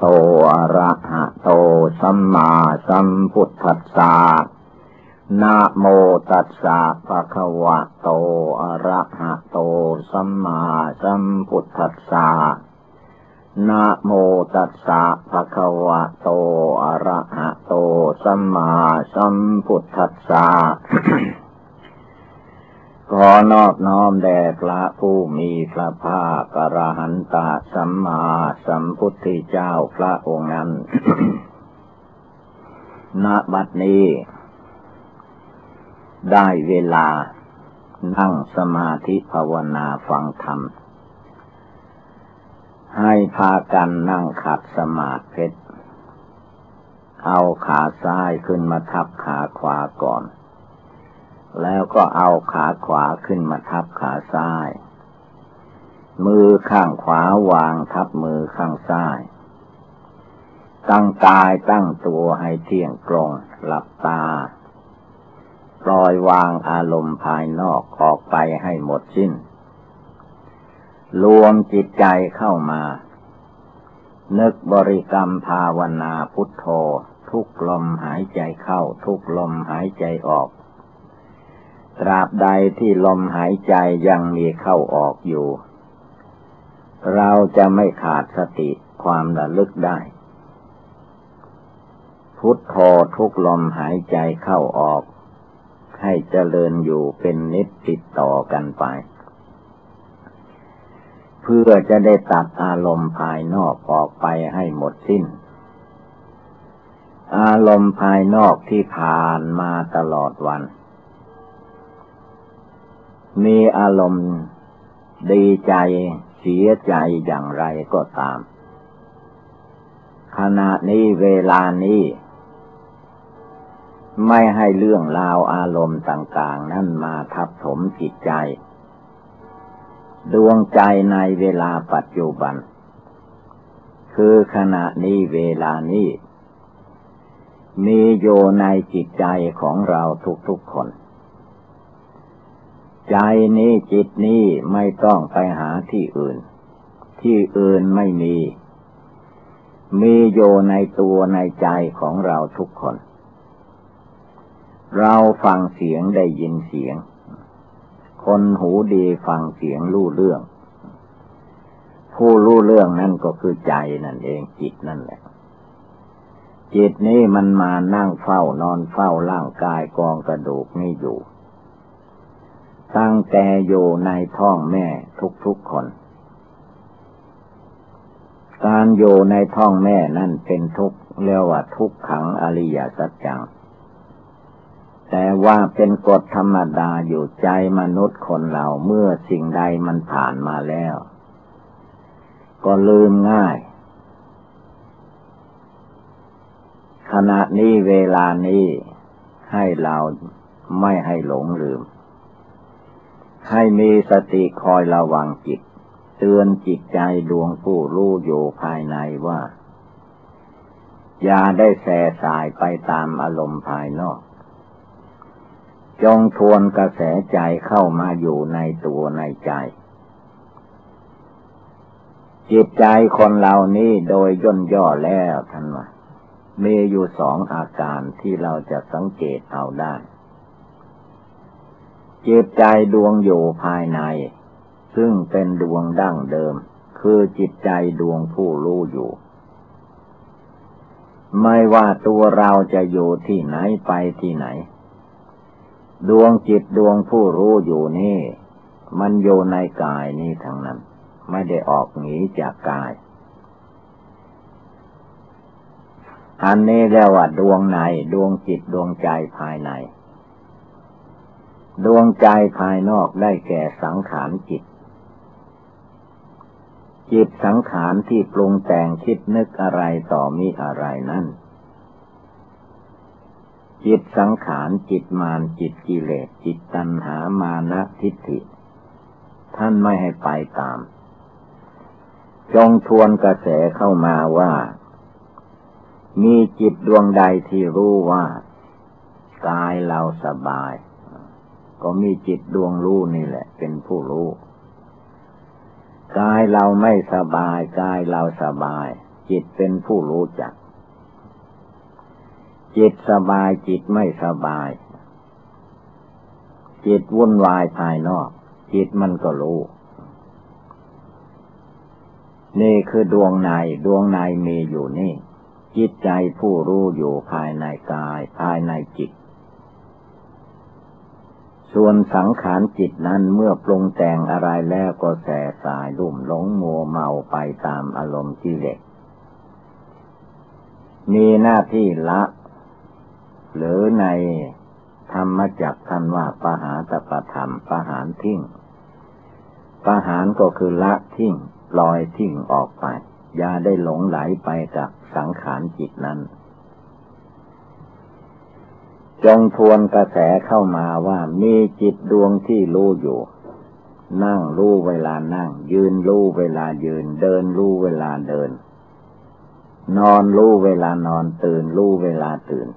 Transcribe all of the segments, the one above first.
โตอะระหะโตสัมมาสัมพุทธัสสะนะโมตัสสะภะคะวะโตอะระหะโตสัมมาสัมพุทธัสสะนะโมตัสสะภะคะวะโตอะระหะโตสัมมาสัมพุทธัสสะ ขอนอบน้อมแด่พระผู้มีพระภาคกระหันตาสัมมาสัมพุทธเจ้าพระองค์นั้น ณ บัดนี้ ได้เวลา นั่งสมาธิภาวนาฟังธรรม ให้พากันนั่งขัดสมาธิเอาขาซ้ายขึ้นมาทับขาขวาก่อน แล้วก็เอาขาขวาขึ้นมาทับขาซ้าย มือข้างขวาวางทับมือข้างซ้าย ตั้งกายตั้งตัวให้เที่ยงตรงหลับตา ปล่อยวางอารมณ์ภายนอกออกไปให้หมดสิ้น รวมจิตใจเข้ามา นึกบริกรรมภาวนาพุทโธ ทุกลมหายใจเข้า ทุกลมหายใจออก ตราบใดที่ลมหายใจยังมีเข้าออกอยู่ เราจะไม่ขาดสติความระลึกได้ พุทโธทุกลมหายใจเข้าออก ให้เจริญอยู่เป็นนิดติดต่อกันไป เพื่อจะได้ตัดอารมณ์ภายนอกออกไปให้หมดสิ้น อารมณ์ภายนอกที่ผ่านมาตลอดวัน มีอารมณ์ดีใจเสียใจอย่างไรก็ตาม ขณะนี้เวลานี้ ไม่ให้เรื่องราวอารมณ์ต่างๆ นั่นมาทับถมจิตใจ ดวงใจในเวลาปัจจุบัน คือขณะนี้เวลานี้ มีโยในจิตใจของเราทุกๆคน ใจนี้จิตนี้ไม่ต้องไปหาที่อื่น ที่อื่นไม่มี มีโยในตัวในใจของเราทุกคน เราฟังเสียงได้ยินเสียง คนหูดีฟังเสียงรู้เรื่อง ผู้รู้เรื่องนั่นก็คือใจนั่นเองจิตนั่นแหละจิตนี้มันมานั่งเฝ้านอนเฝ้าร่างกายกองกระดูกนี่อยู่ ตั้งแต่อยู่ในท้องแม่ทุกๆคน การอยู่ในท้องแม่นั่นเป็นทุกข์เรียกว่าทุกขังอริยสัจจัง แต่ว่าเป็นกฎธรรมดาอยู่ใจมนุษย์คนเราเมื่อสิ่งใดมันผ่านมาแล้ว ก็ลืมง่าย ขณะนี้เวลานี้ให้เราไม่ให้หลงลืม ให้มีสติคอยระวังจิต เตือนจิตใจดวงผู้รู้อยู่ภายในว่า อย่าได้แส่สายไปตามอารมณ์ภายนอก จงทวนกระแสใจเข้ามาอยู่ในตัวในใจ จิตใจคนเหล่านี้โดยย่นย่อแล้วท่านว่ามีอยู่สองอาการที่เราจะสังเกตเอาได้ จิตใจดวงอยู่ภายใน ซึ่งเป็นดวงดั้งเดิม คือจิตใจดวงผู้รู้อยู่ ไม่ว่าตัวเราจะอยู่ที่ไหนไปที่ไหน ดวงจิตดวงผู้รู้อยู่นี่ มันอยู่ในกายนี้ทั้งนั้น ไม่ได้ออกหนีจากกาย อันนี้เรียกว่าดวงในดวงจิตดวงใจภายใน ดวงใจภายนอกได้แก่สังขารจิต จิตสังขารที่ปรุงแต่งคิดนึกอะไรต่อมีอะไรนั่น จิตสังขารจิตมานจิตกิเลสจิตตัณหามานะทิฏฐิ ท่านไม่ให้ไปตาม จงทวนกระแสเข้ามาว่า มีจิตดวงใดที่รู้ว่ากายเราสบาย ก็มีจิตดวงรู้นี่แหละ เป็นผู้รู้ กายเราไม่สบาย กายเราสบาย จิตเป็นผู้รู้จัก จิตสบายจิตไม่สบาย จิตวุ่นวายภายนอก จิตมันก็รู้ นี่คือดวงในดวงในมีอยู่นี่ จิตใจผู้รู้อยู่ภายในกายภายในจิต ส่วนสังขารจิตนั้นเมื่อปรุงแต่งอะไรแล้วก็แสสายลุ่มหลงมัวเมาไปตามอารมณ์กิเลสมีหน้าที่ละ หรือในธรรมจักท่านว่าปหาตปธรรมปหารทิ้งปหารก็คือละทิ้งปล่อยทิ้งออกไป อย่าได้หลงไหลไปกับสังขารจิตนั้น จงทวนกระแสเข้ามาว่ามีจิตดวงที่รู้อยู่ นั่งรู้เวลานั่ง ยืนรู้เวลายืน เดินรู้เวลาเดิน นอนรู้เวลานอนตื่นรู้เวลาตื่น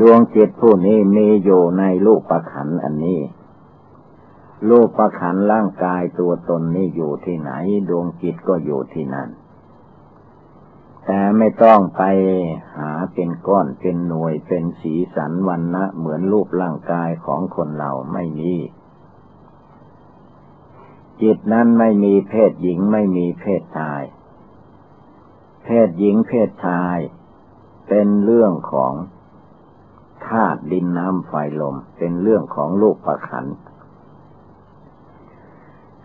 ดวงจิตผู้นี้มีอยู่ในลูกประขันอันนี้ลูกประขันร่างกายตัวตนนี้อยู่ที่ไหน ดวงจิตก็อยู่ที่นั่น ไม่ต้องไปหาเป็นก้อนเป็นหน่วยเป็นสีสันวันนะเหมือนรูปร่างกายของคนเราไม่มีจิตนั้นไม่มีเพศหญิงไม่มีเพศชาย เพศหญิงเพศชาย เป็นเรื่องของธาตุดินน้ำไฟลม เป็นเรื่องของลูกประขัน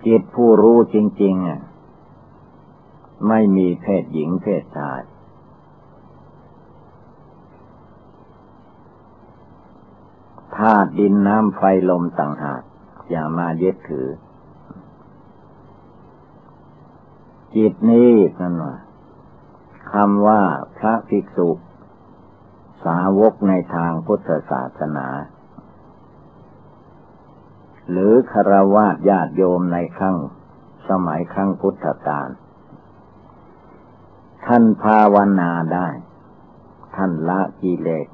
จิตผู้รู้จริง ๆ ไม่มีเพศหญิงเพศชาย ธาตุดินน้ำไฟลมต่างหาก อย่ามายึดถือ จิตนี้นั่นว่าคำว่าพระภิกษุสาวกในทางพุทธศาสนา หรือคารวะญาติโยมในครั้งสมัยครั้งพุทธกาล ท่านภาวนาได้ ท่านละกิเลส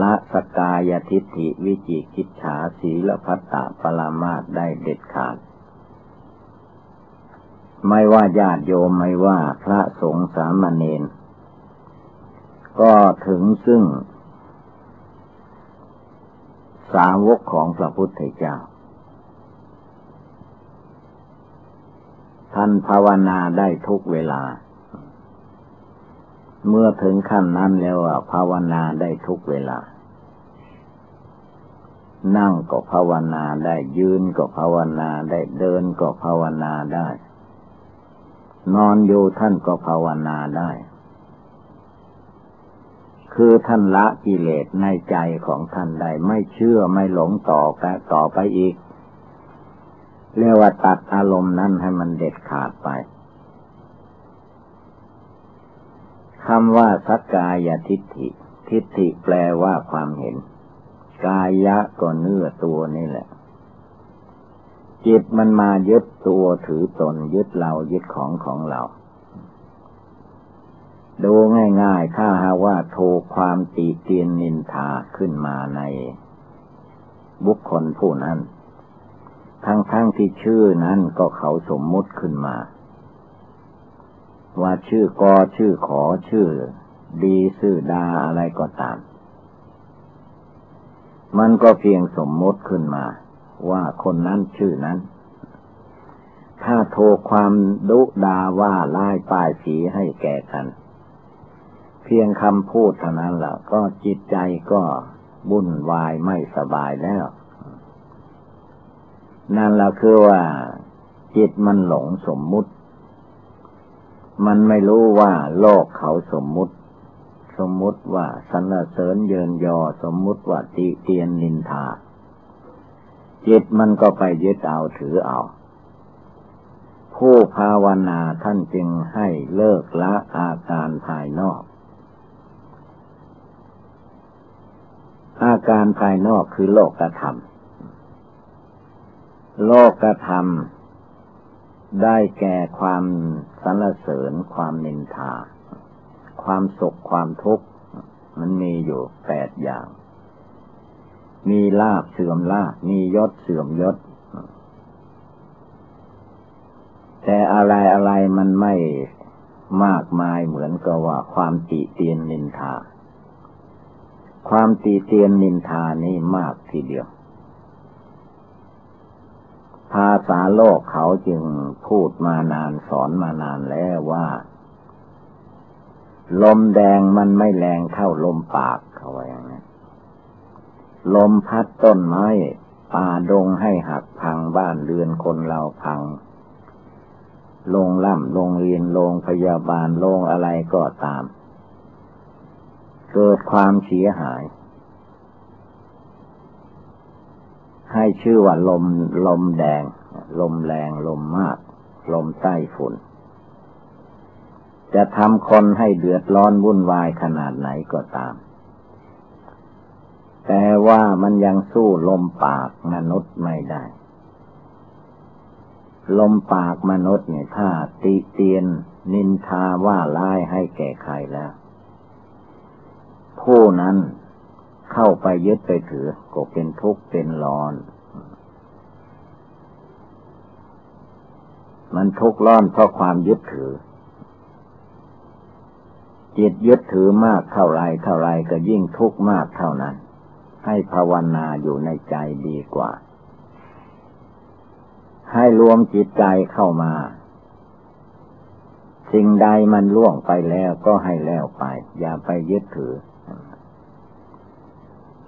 ละสกายทิฏฐิวิจิกิจฉาสีละพัตตปรามาตได้เด็ดขาด ไม่ว่าญาติโยมไม่ว่าพระสงฆ์สามเณรก็ถึงซึ่ง สาวกของพระพุทธเจ้า ท่านภาวนาได้ทุกเวลา เมื่อถึงขั้นนั้นแล้วภาวนาได้ทุกเวลา นั่งก็ภาวนาได้ยืนก็ภาวนาได้เดินก็ภาวนาได้ นอนอยู่ท่านก็ภาวนาได้ คือท่านละกิเลสในใจของท่านได้ไม่เชื่อไม่หลงต่อต่อไปอีก เรียกว่าตัดอารมณ์นั้นให้มันเด็ดขาดไปคำว่าสักกายทิฏฐิ ทิฏฐิแปลว่าความเห็น กายะก็เนื้อตัวนี่แหละ จิตมันมายึดตัวถือตนยึดเรายึดของของเรา ดูง่ายๆ ถ้าหาว่าโทความตีเตียนนินทาขึ้นมาในบุคคลผู้นั้น ทั้งๆทที่ชื่อนั้นก็เขาสมมุติขึ้นมา ว่าชื่อกอชื่อขอชื่อ ดีชื่อดาอะไรก็ตาม มันก็เพียงสมมุติขึ้นมา ว่าคนนั้นชื่อนั้น ถ้าโทรความดุดาว่าไล่ป้ายสีให้แก่กัน เพียงคำพูดเท่านั้นละก็จิตใจก็วุ่นวายไม่สบายแล้ว นั่นแหละคือว่า จิตมันหลงสมมุติ มันไม่รู้ว่าโลกเขาสมมุติ สมมุติว่าสรรเสริญเยินยอ สมมุติว่าติเตียนนินทา จิตมันก็ไปยึดเอาถือเอา ผู้ภาวนาท่านจึงให้เลิกละอาการภายนอกอาการภายนอกคือโลกธรรม โลกธรรม ได้แก่ความสรรเสริญความนินทา ความสุขความทุกข์ มันมีอยู่แปดอย่าง มีลาบเสื่อมลาบมียศเสื่อมยศ แต่อะไรอะไรมันไม่มากมายเหมือนกับว่าความติเตียนนินทา ความติเตียนนินทานี่มากทีเดียว ภาษาโลกเขาจึงพูดมานานสอนมานานแล้วว่า ลมแดงมันไม่แรงเท่าลมปากเขาว่าอย่างนั้นลมพัดต้นไม้ป่าดงให้หักพังบ้านเรือนคนเราพังโรงล่ำโรงเรียนโรงพยาบาลโรงอะไรก็ตาม เกิดความเสียหาย ให้ชื่อว่าลมลมแดง ลมแรงลมมาก ลมใต้ฝุ่น จะทำคนให้เดือดร้อนวุ่นวายขนาดไหนก็ตาม แต่ว่ามันยังสู้ลมปากมนุษย์ไม่ได้ ลมปากมนุษย์เนี่ยถ้าติเตียนนินทาว่าร้ายให้แก่ใครแล้ว ผู้นั้น เข้าไปยึดไปถือก็เป็นทุกข์เป็นร้อน มันทุกข์ร้อนเพราะความยึดถือ จิตยึดถือมากเท่าไรเท่าไรก็ยิ่งทุกข์มากเท่านั้น ให้ภาวนาอยู่ในใจดีกว่า ให้รวมจิตใจเข้ามาสิ่งใดมันล่วงไปแล้วก็ให้แล้วไป อย่าไปยึดถือ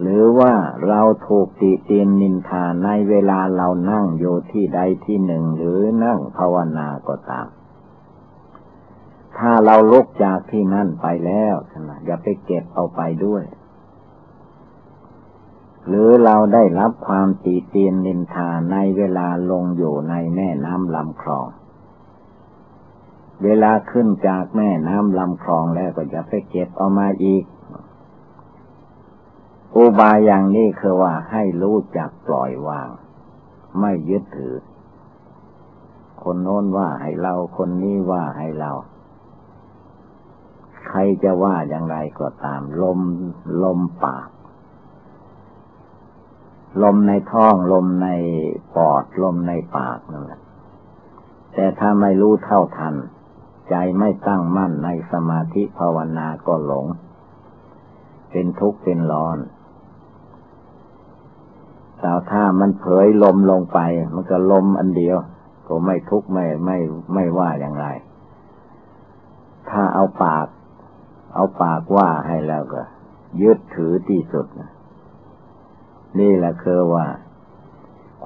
หรือว่าเราถูกติเตียนนินทาในเวลาเรานั่งอยู่ที่ใดที่หนึ่งหรือนั่งภาวนาก็ตาม ถ้าเราลุกจากที่นั่นไปแล้วนะอย่าไปเก็บเอาไปด้วย หรือเราได้รับความตีเตียนนินทาในเวลาลงอยู่ในแม่น้ำลำคลองเวลาขึ้นจากแม่น้ำลำคลองแล้วก็จะไปเก็บเอามาอีก อุบายอย่างนี้คือว่าให้รู้จักปล่อยวาง ไม่ยึดถือ คนโน้นว่าให้เราคนนี้ว่าให้เรา ใครจะว่าอย่างไรก็ตาม ลมลมปาก ลมในท้อง ลมในปอด ลมในปากนั่นแหละแต่ถ้าไม่รู้เท่าทัน ใจไม่ตั้งมั่นในสมาธิภาวนาก็หลง เป็นทุกข์เป็นร้อน แต่ถ้ามันเผยลมลงไป มันก็ลมอันเดียว ก็ไม่ทุกข์ไม่ไม่ไม่ว่าอย่างไร ถ้าเอาปาก เอาปากว่าให้แล้วก็ ยึดถือที่สุดนะนี่แหละคือว่า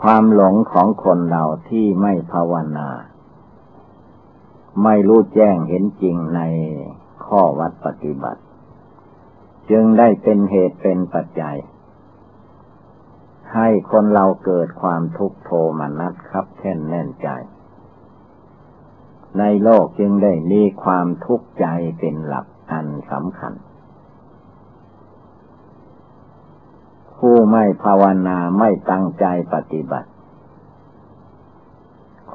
ความหลงของคนเราที่ไม่ภาวนา ไม่รู้แจ้งเห็นจริงในข้อวัดปฏิบัติ จึงได้เป็นเหตุเป็นปัจจัย ให้คนเราเกิดความทุกโทมนัสครับแค่นแน่นใจ ในโลกจึงได้มีความทุกข์ใจเป็นหลักอันสำคัญ ผู้ไม่ภาวนาไม่ตั้งใจปฏิบัติ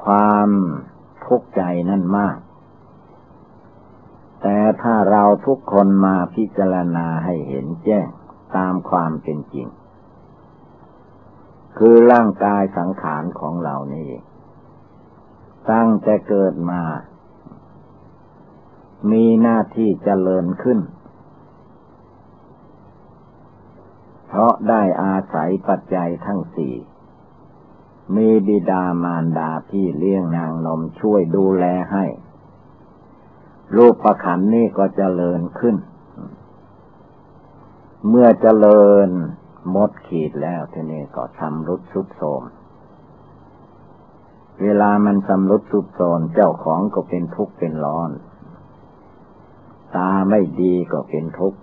ความทุกข์ใจนั่นมาก แต่ถ้าเราทุกคนมาพิจารณาให้เห็นแจ้งตามความเป็นจริง คือร่างกายสังขารของเรานี่ตั้งแต่เกิดมา มีหน้าที่เจริญขึ้น เพราะได้อาศัยปัจจัยทั้งสี่ มีบิดามารดาพี่เลี้ยงนางนมช่วยดูแลให้ รูปประขันนี่ก็เจริญขึ้น เมื่อเจริญ หมดขีดแล้วทีนี้ก็ทำรุดสุดโทมเวลามันสำรุดสุดโทมเจ้าของก็เป็นทุกข์เป็นร้อน ตาไม่ดีก็เป็นทุกข์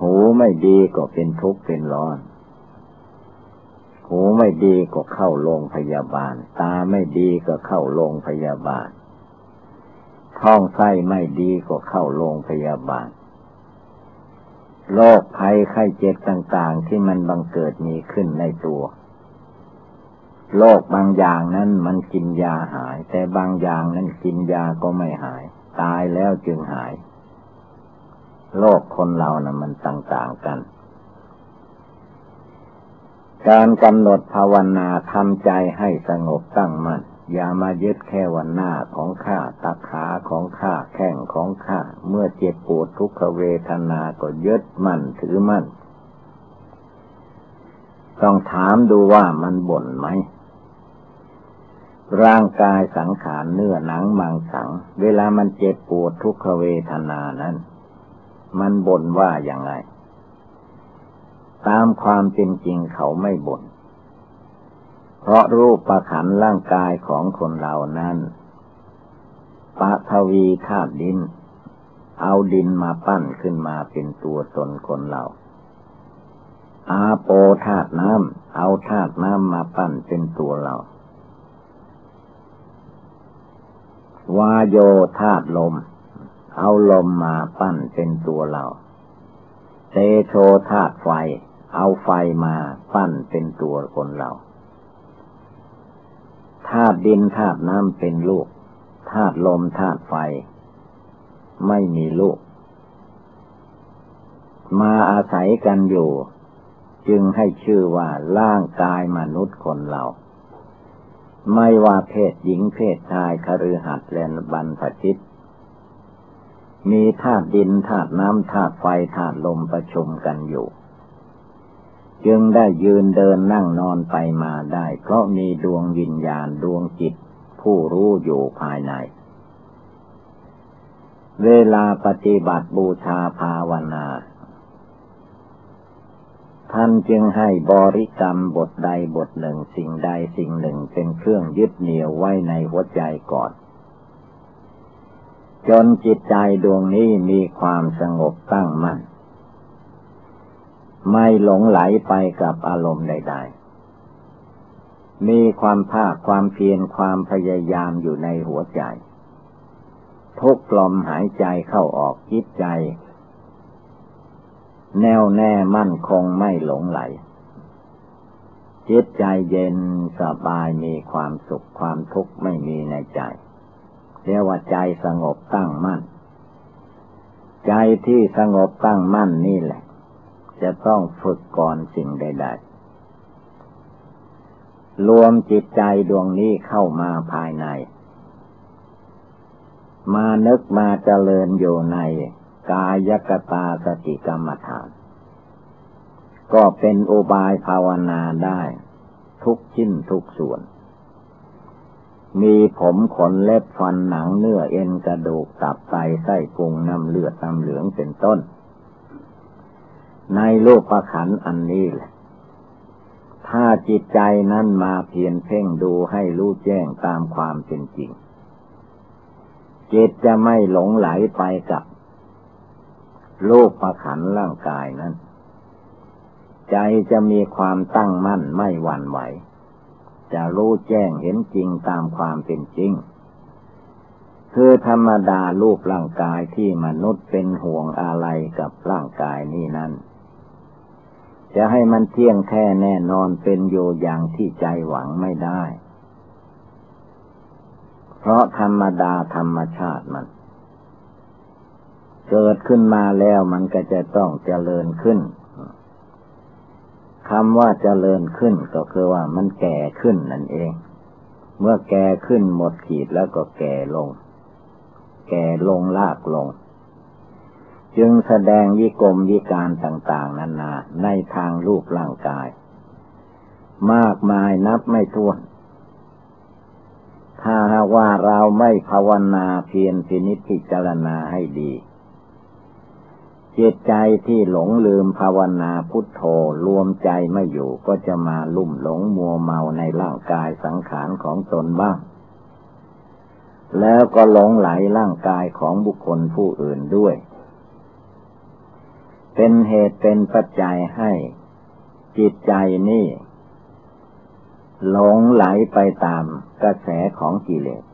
หูไม่ดีก็เป็นทุกข์เป็นร้อน หูไม่ดีก็เข้าโรงพยาบาล ตาไม่ดีก็เข้าโรงพยาบาล ท้องไส้ไม่ดีก็เข้าโรงพยาบาล โรคภัยไข้เจ็บต่าง ๆ ที่มันบังเกิดมีขึ้นในตัวโรคบางอย่างนั้นมันกินยาหาย แต่บางอย่างนั้นกินยาก็ไม่หาย ตายแล้วจึงหายโลกคนเรานะ่ะ มันต่างๆกัน การกำหนดภาวนาทำใจให้สงบตั้งมัน่นอย่ามายึดแค่วันหน้าของข้าตา ของข้าแข้งของข้าเมื่อเจ็บปวดทุกขเวทนาก็ยึดมั่นถือมั่น ต้องถามดูว่ามันบ่นไหม ร่างกายสังขารเนื้อหนังมังสัง เวลามันเจ็บปวดทุกขเวทนานั้น มันบ่นว่าอย่างไร ตามความเป็นจริงเขาไม่บน่นเพราะรูปประขันร่างกายของคนเรานั้น ปะทวีธาตุดิน เอาดินมาปั้นขึ้นมาเป็นตัวตนคนเรา อาโปธาตุน้ำเอาธาตุน้ำมาปั้นเป็นตัวเรา วาโยธาตุลม เอาลมมาปั้นเป็นตัวเรา เตโชธาตุไฟ เอาไฟมาปั้นเป็นตัวคนเราธาตุดินธาตุน้ำเป็นลูก ธาตุลมธาตุไฟ ไม่มีลูก มาอาศัยกันอยู่ จึงให้ชื่อว่าร่างกายมนุษย์คนเรา ไม่ว่าเพศหญิงเพศชายคฤหัสถ์และบรรพชิต มีธาตุดินธาตุน้ำธาตุไฟธาตุลมประชุมกันอยู่จึงได้ยืนเดินนั่งนอนไปมาได้ เพราะมีดวงวิญญาณดวงจิต ผู้รู้อยู่ภายใน เวลาปฏิบัติบูชาภาวนา ท่านจึงให้บริกรรมบทใดบทหนึ่งสิ่งใดสิ่งหนึ่งเป็นเครื่องยึดเหนี่ยวไว้ในหัวใจก่อน จนจิตใจดวงนี้มีความสงบตั้งมั่นไม่หลงไหลไปกับอารมณ์ใด ๆ มีความภาคความเพียรความพยายามอยู่ในหัวใจ ทุกลมหายใจเข้าออกจิตใจ แน่วแน่มั่นคงไม่หลงไหล จิตใจเย็นสบายมีความสุขความทุกข์ไม่มีในใจเรียกว่าใจสงบตั้งมั่น ใจที่สงบตั้งมั่นนี่แหละ จะต้องฝึกก่อนสิ่งใดๆ รวมจิตใจดวงนี้เข้ามาภายใน มานึกมาเจริญอยู่ในกายกตาสติกรรมฐาน ก็เป็นอุบายภาวนาได้ ทุกชิ้นทุกส่วน มีผมขนเล็บฟันหนังเนื้อเอ็นกระดูกตับไตไส้พุงน้ำเลือดน้ำเหลืองเป็นต้น ในโลกประขันอันนี้แหละ ถ้าจิตใจนั้นมาเพียนเพ่งดูให้รู้แจ้งตามความเป็นจริง จิตจะไม่หลงไหลไปกับ โลกประขันร่างกายนั้น ใจจะมีความตั้งมั่นไม่หวั่นไหว จะรู้แจ้งเห็นจริงตามความเป็นจริง คือธรรมดารูปร่างกายที่มนุษย์เป็นห่วงอะไรกับร่างกายนี้นั้น จะให้มันเที่ยงแท้แน่นอนเป็นโยอย่างที่ใจหวังไม่ได้ เพราะธรรมดาธรรมชาติมัน เกิดขึ้นมาแล้วมันก็จะต้องเจริญขึ้นคำว่าเจริญขึ้นก็คือว่ามันแก่ขึ้นนั่นเอง เมื่อแก่ขึ้นหมดขีดแล้วก็แก่ลง แก่ลงลากลง จึงแสดงวิกรมวิการต่างๆนานาในทางรูปร่างกาย มากมายนับไม่ถ้วน ถ้าว่าเราไม่ภาวนาเพียรพินิจพิจารณาให้ดีจิตใจที่หลงลืมภาวนาพุทโธรวมใจไม่อยู่ก็จะมาลุ่มหลงมัวเมาในร่างกายสังขารของตนบ้าง แล้วก็หลงไหลร่างกายของบุคคลผู้อื่นด้วย เป็นเหตุเป็นปัจจัยให้ จิตใจนี่ หลงไหลไปตามกระแสของกิเลส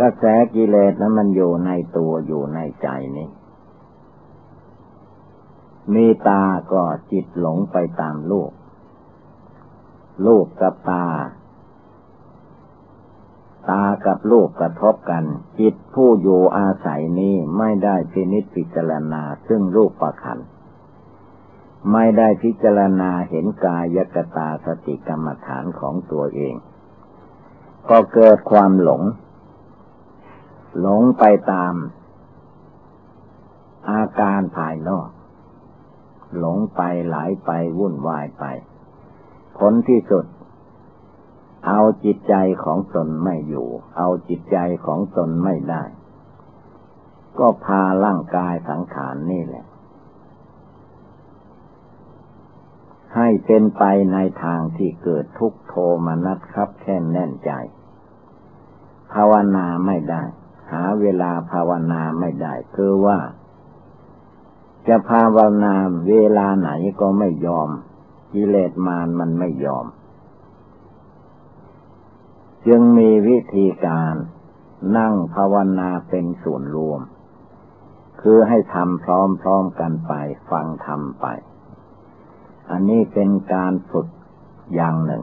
กระแสกิเลสนั้นมันอยู่ในตัวอยู่ในใจนี้มีตาก็จิตหลงไปตามลูก ลูกกับตา ตากับลูกกระทบกัน จิตผู้อยู่อาศัยนี้ไม่ได้พินิจพิจารณาซึ่งรูปประคันไม่ได้พิจารณาเห็นกายกตาสติกรรมฐานของตัวเอง ก็เกิดความหลง หลงไปตาม อาการภายนอก หลงไปไหลไปวุ่นวายไป ผลที่สุด เอาจิตใจของตนไม่อยู่ เอาจิตใจของตนไม่ได้ ก็พาร่างกายสังขารนนี่แหละ ให้เป็นไปในทางที่เกิดทุกโทมนัสครับแค่นแน่นใจ ภาวนาไม่ได้ หาเวลาภาวนาไม่ได้ คือว่า จะภาวนาเวลาไหนก็ไม่ยอมกิเลสมารมันไม่ยอม จึงมีวิธีการนั่งภาวนาเป็นส่วนรวม คือให้ทำพร้อมๆกันไป ฟังทำไป อันนี้เป็นการฝึกอย่างหนึ่ง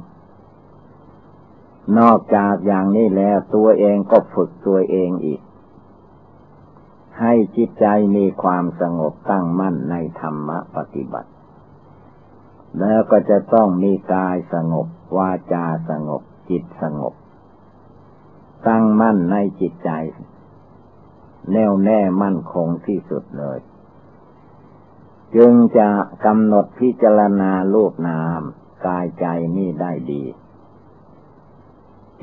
นอกจากอย่างนี้แล้วตัวเองก็ฝึกตัวเองอีก ให้จิตใจมีความสงบตั้งมั่นในธรรมปฏิบัติ แล้วก็จะต้องมีกายสงบ วาจาสงบ จิตสงบ ตั้งมั่นในจิตใจ แน่วแน่มั่นคงที่สุดเลย จึงจะกำหนดพิจารณาลูกนามกายใจนี่ได้ดี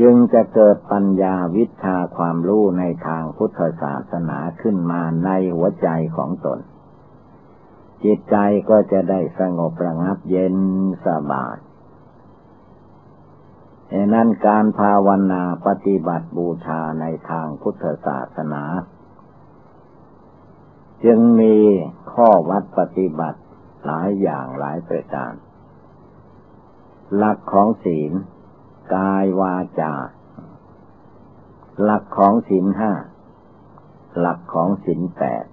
จึงจะเกิดปัญญาวิชาความรู้ในทางพุทธศาสนาขึ้นมาในหัวใจของตน จิตใจก็จะได้สงบระงับเย็นสบาย ดังนั้นการภาวนาปฏิบัติบูชาในทางพุทธศาสนา จึงมีข้อวัดปฏิบัติหลายอย่างหลายประการหลักของศีล กายวาจา หลักของศีลห้า หลักของศีลแปด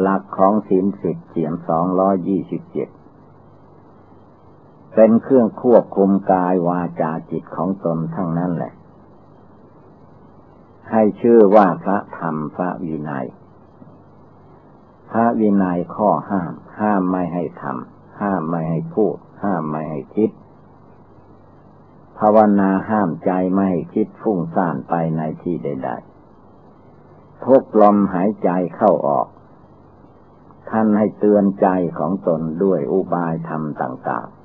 หลักของศีลสิบเสียงสองร้อยยี่สิบเจ็ด เป็นเครื่องควบคุมกายวาจาจิตของตนทั้งนั้นแหละ ให้ชื่อว่าพระธรรมพระวินัย พระวินัยข้อห้าม ห้ามไม่ให้ทำห้ามไม่ให้พูด ห้ามไม่ให้คิด ภาวนาห้ามใจไม่ให้คิดฟุ้งซ่านไปในที่ใด ๆ ทุกลมหายใจเข้าออกท่านให้เตือนใจของตนด้วยอุบายธรรมต่าง ๆ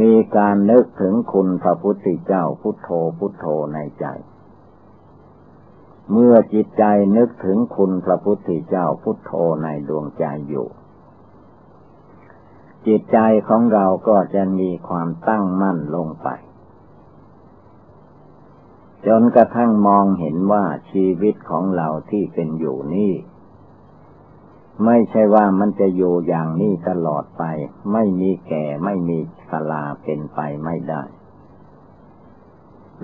มีการนึกถึงคุณพระพุทธเจ้าพุทโธพุทโธในใจ เมื่อจิตใจนึกถึงคุณพระพุทธเจ้าพุทโธในดวงใจอยู่ จิตใจของเราก็จะมีความตั้งมั่นลงไป จนกระทั่งมองเห็นว่าชีวิตของเราที่เป็นอยู่นี่ไม่ใช่ว่ามันจะอยู่อย่างนี้ตลอดไป ไม่มีแก่ไม่มี สลาเป็นไปไม่ได้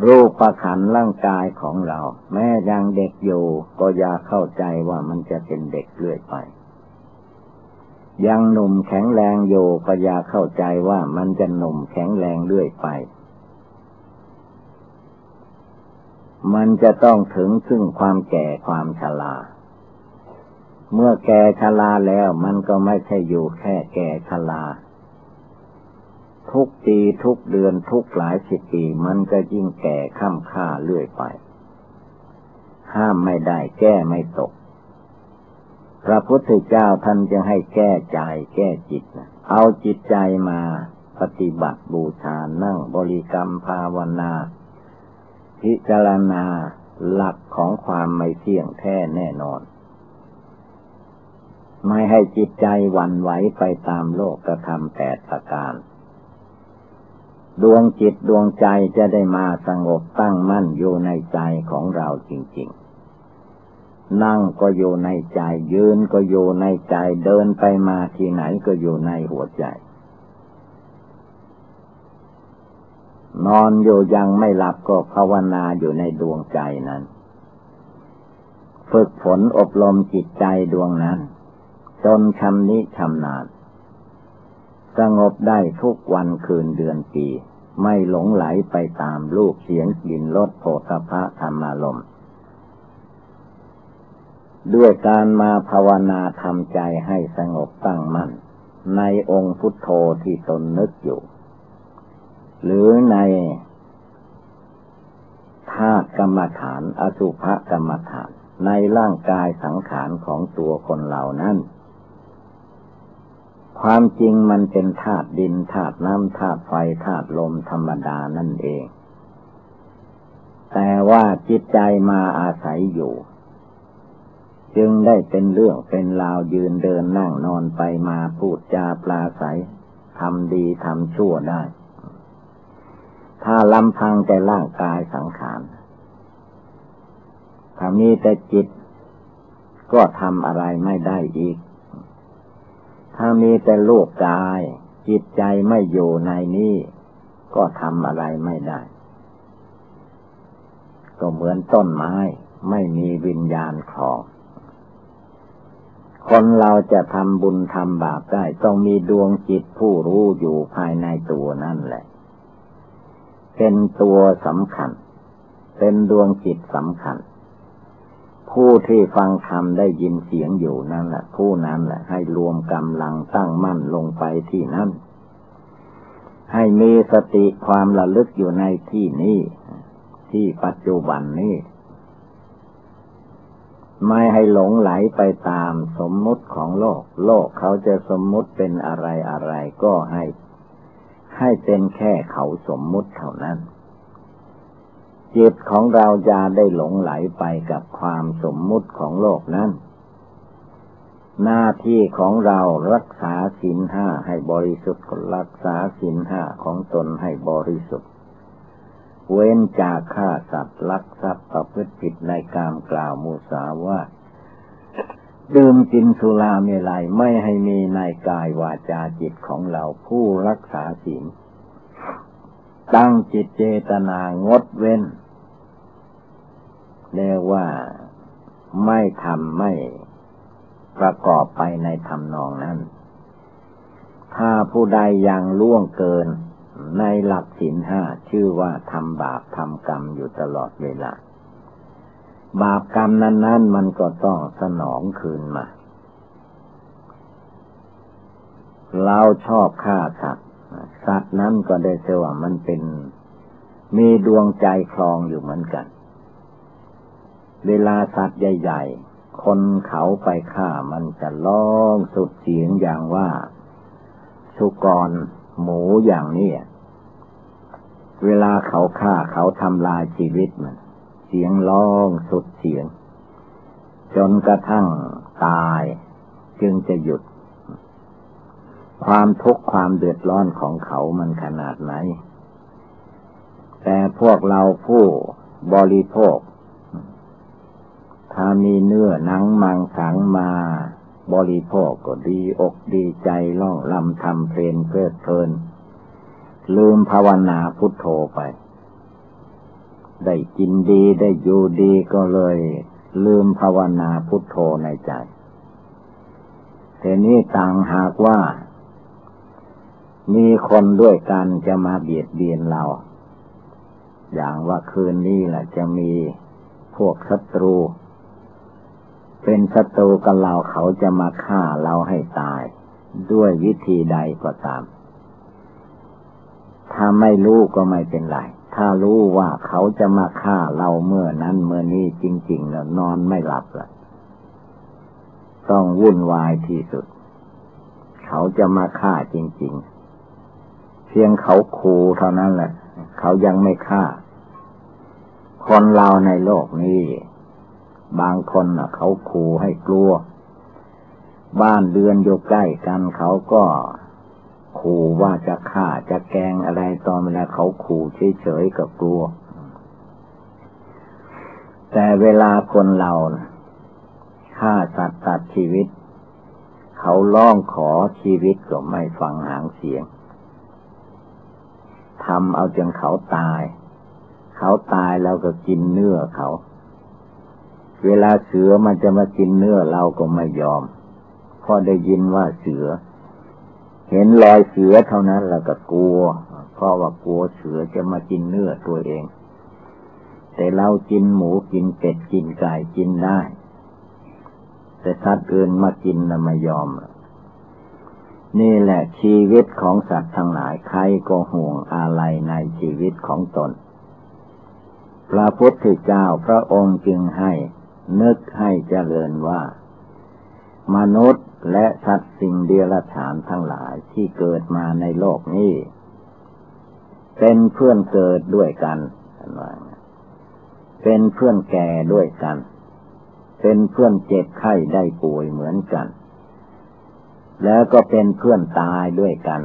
รูปประขันร่างกายของเรา แม้ยังเด็กอยู่ก็อย่าเข้าใจว่ามันจะเป็นเด็กเรื่อยไป ยังหนุ่มแข็งแรงอยู่ก็อย่าเข้าใจว่ามันจะหนุ่มแข็งแรงเรื่อยไป มันจะต้องถึงซึ่งความแก่ความชราเมื่อแก่ชราแล้วมันก็ไม่ใช่อยู่แค่แก่ชรา ทุกปีทุกเดือนทุกหลายสิบปีมันก็ยิ่งแก่ข้ามค่าเรื่อยไป ห้ามไม่ได้แก้ไม่ตก พระพุทธเจ้าท่านจะให้แก้ใจแก้จิตนะเอาจิตใจมาปฏิบัติบูชานั่งบริกรรมภาวนา พิจารณาหลักของความไม่เที่ยงแท้แน่นอน ไม่ให้จิตใจวันไหวไปตามโลกกระทำแปดประการ ดวงจิตดวงใจจะได้มาสงบตั้งมั่นอยู่ในใจของเราจริง ๆ นั่งก็อยู่ในใจยืนก็อยู่ในใจเดินไปมาที่ไหนก็อยู่ในหัวใจ นอนอยู่ยังไม่หลับก็ภาวนาอยู่ในดวงใจนั้น ฝึกฝนอบรมจิตใจดวงนั้น จนชำนิชำนาญ สงบได้ทุกวันคืนเดือนปี ไม่หลงไหลไปตามรูปเสียงกลิ่นรสโผฏฐะธรรมารมด้วยการมาภาวนาทำใจให้สงบตั้งมั่น ในองค์พุทโธที่ตนนึกอยู่ หรือในธาตุกรรมฐาน อสุภกรรมฐาน ในร่างกายสังขารของตัวคนเหล่านั้น ความจริงมันเป็นธาตุดินธาตุน้ำธาตุไฟธาตุลมธรรมดานั่นเอง แต่ว่าจิตใจมาอาศัยอยู่ จึงได้เป็นเรื่องเป็นราวยืนเดินนั่งนอนไปมาพูดจาปลาใสทำดีทำชั่วได้ ถ้าลำพังแต่ร่างกายสังขารถ้ามีแต่จิต ก็ทำอะไรไม่ได้อีก ถ้ามีแต่โลกกาย จิตใจไม่อยู่ในนี้ ก็ทำอะไรไม่ได้ ก็เหมือนต้นไม้ ไม่มีวิญญาณคลองคนเราจะทำบุญทำบาปได้ ต้องมีดวงจิตผู้รู้อยู่ภายในตัวนั่นแหละ เป็นตัวสำคัญ เป็นดวงจิตสำคัญ ผู้ที่ฟังธรรมได้ยินเสียงอยู่นั่นแหละผู้นั้นแหละ ให้รวมกำลังตั้งมั่นลงไปที่นั่น ให้มีสติความระลึกอยู่ในที่นี้ที่ปัจจุบันนี้ ไม่ให้หลงไหลไปตามสมมุติของโลก โลกเขาจะสมมุติเป็นอะไรอะไรก็ให้ ให้เป็นแค่เขาสมมุติเท่านั้น จิตของเราจะได้หลงไหลไปกับความสมมุติของโลกนั้น หน้าที่ของเรารักษาศีลห้าให้บริสุทธิ์รักษาศีลห้าของตนให้บริสุทธิ์ เว้นจากฆ่าสัตว์ลักทรัพย์ประพฤติผิดในกามกล่าวมุสาวาดื่มกินสุราเมลัยไม่ให้มีในกายวาจาจิตของเราผู้รักษาศีล ตั้งจิตเจตนางดเว้น เรียกว่าไม่ทำไม่ประกอบไปในธรรมนองนั้น ถ้าผู้ใดยังล่วงเกินในหลักศีลห้าชื่อว่าทำบาปทำกรรมอยู่ตลอดเวลา บาปกรรมนั้น ๆ มันก็ต้องสนองคืนมา เราชอบฆ่าสัตว์ สัตว์นั้นก็ได้เชื่อว่ามันเป็น มีดวงใจคลองอยู่เหมือนกัน เวลาสัตว์ใหญ่ ๆ คนเขาไปฆ่ามันจะร้องสุดเสียงอย่างว่า สุกรหมูอย่างนี้เวลาเขาฆ่าเขาทำลายชีวิตมัน เสียงร้องสุดเสียง จนกระทั่งตาย จึงจะหยุด ความทุกข์ความเดือดร้อนของเขามันขนาดไหน แต่พวกเราผู้บริโภค ถ้ามีเนื้อหนังมังสังมาบริโภคก็ดีอกดีใจล่องลำทำเพลนเพลิดเพลิน ลืมภาวนาพุทโธไป ได้กินดีได้อยู่ดีก็เลย ลืมภาวนาพุทโธในใจแต่นี้ต่างหากว่า มีคนด้วยกันจะมาเบียดเบียนเรา อย่างว่าคืนนี้แหละจะมีพวกศัตรู เป็นศัตรูกับเราเขาจะมาฆ่าเราให้ตาย ด้วยวิธีใดก็ตาม ถ้าไม่รู้ก็ไม่เป็นไร ถ้ารู้ว่าเขาจะมาฆ่าเราเมื่อนั้นเมื่อนี้จริง ๆ แล้วนอนไม่หลับละต้องวุ่นวายที่สุด เขาจะมาฆ่าจริง ๆ เพียงเขาขู่เท่านั้นแหละ เขายังไม่ฆ่า คนเราในโลกนี้ บางคนเขาขู่ให้กลัว บ้านเดือนอยู่ใกล้กันเขาก็ขู่ว่าจะฆ่าจะแกงอะไรตอนเวลาเขาขู่เฉยๆกับกลัว แต่เวลาคนเราฆ่าสัตว์ตัดชีวิต เขาร้องขอชีวิตก็ไม่ฟังหางเสียง ทำเอาจนเขาตาย เขาตายแล้วก็กินเนื้อเขา เวลาเสือมันจะมากินเนื้อเราก็ไม่ยอมเพราะได้ยินว่าเสือ เห็นรอยเสือเท่านั้นแล้วก็กลัว เพราะว่ากลัวเสือจะมากินเนื้อตัวเอง แต่เรากินหมูกินเป็ดกินไก่กินได้ แต่สัตว์อื่นมากินน่ะไม่ยอม นี่แหละชีวิตของสัตว์ทั้งหลายใครก็ห่วงอะไรในชีวิตของตน พระพุทธเจ้าพระองค์จึงให้นึกให้เจริญว่า มนุษย์และสัตว์สิ่งเดรัจฉานทั้งหลายที่เกิดมาในโลกนี้ เป็นเพื่อนเกิดด้วยกันเป็นเพื่อนแก่ด้วยกัน เป็นเพื่อนเจ็บไข้ได้ป่วยเหมือนกัน แล้วก็เป็นเพื่อนตายด้วยกัน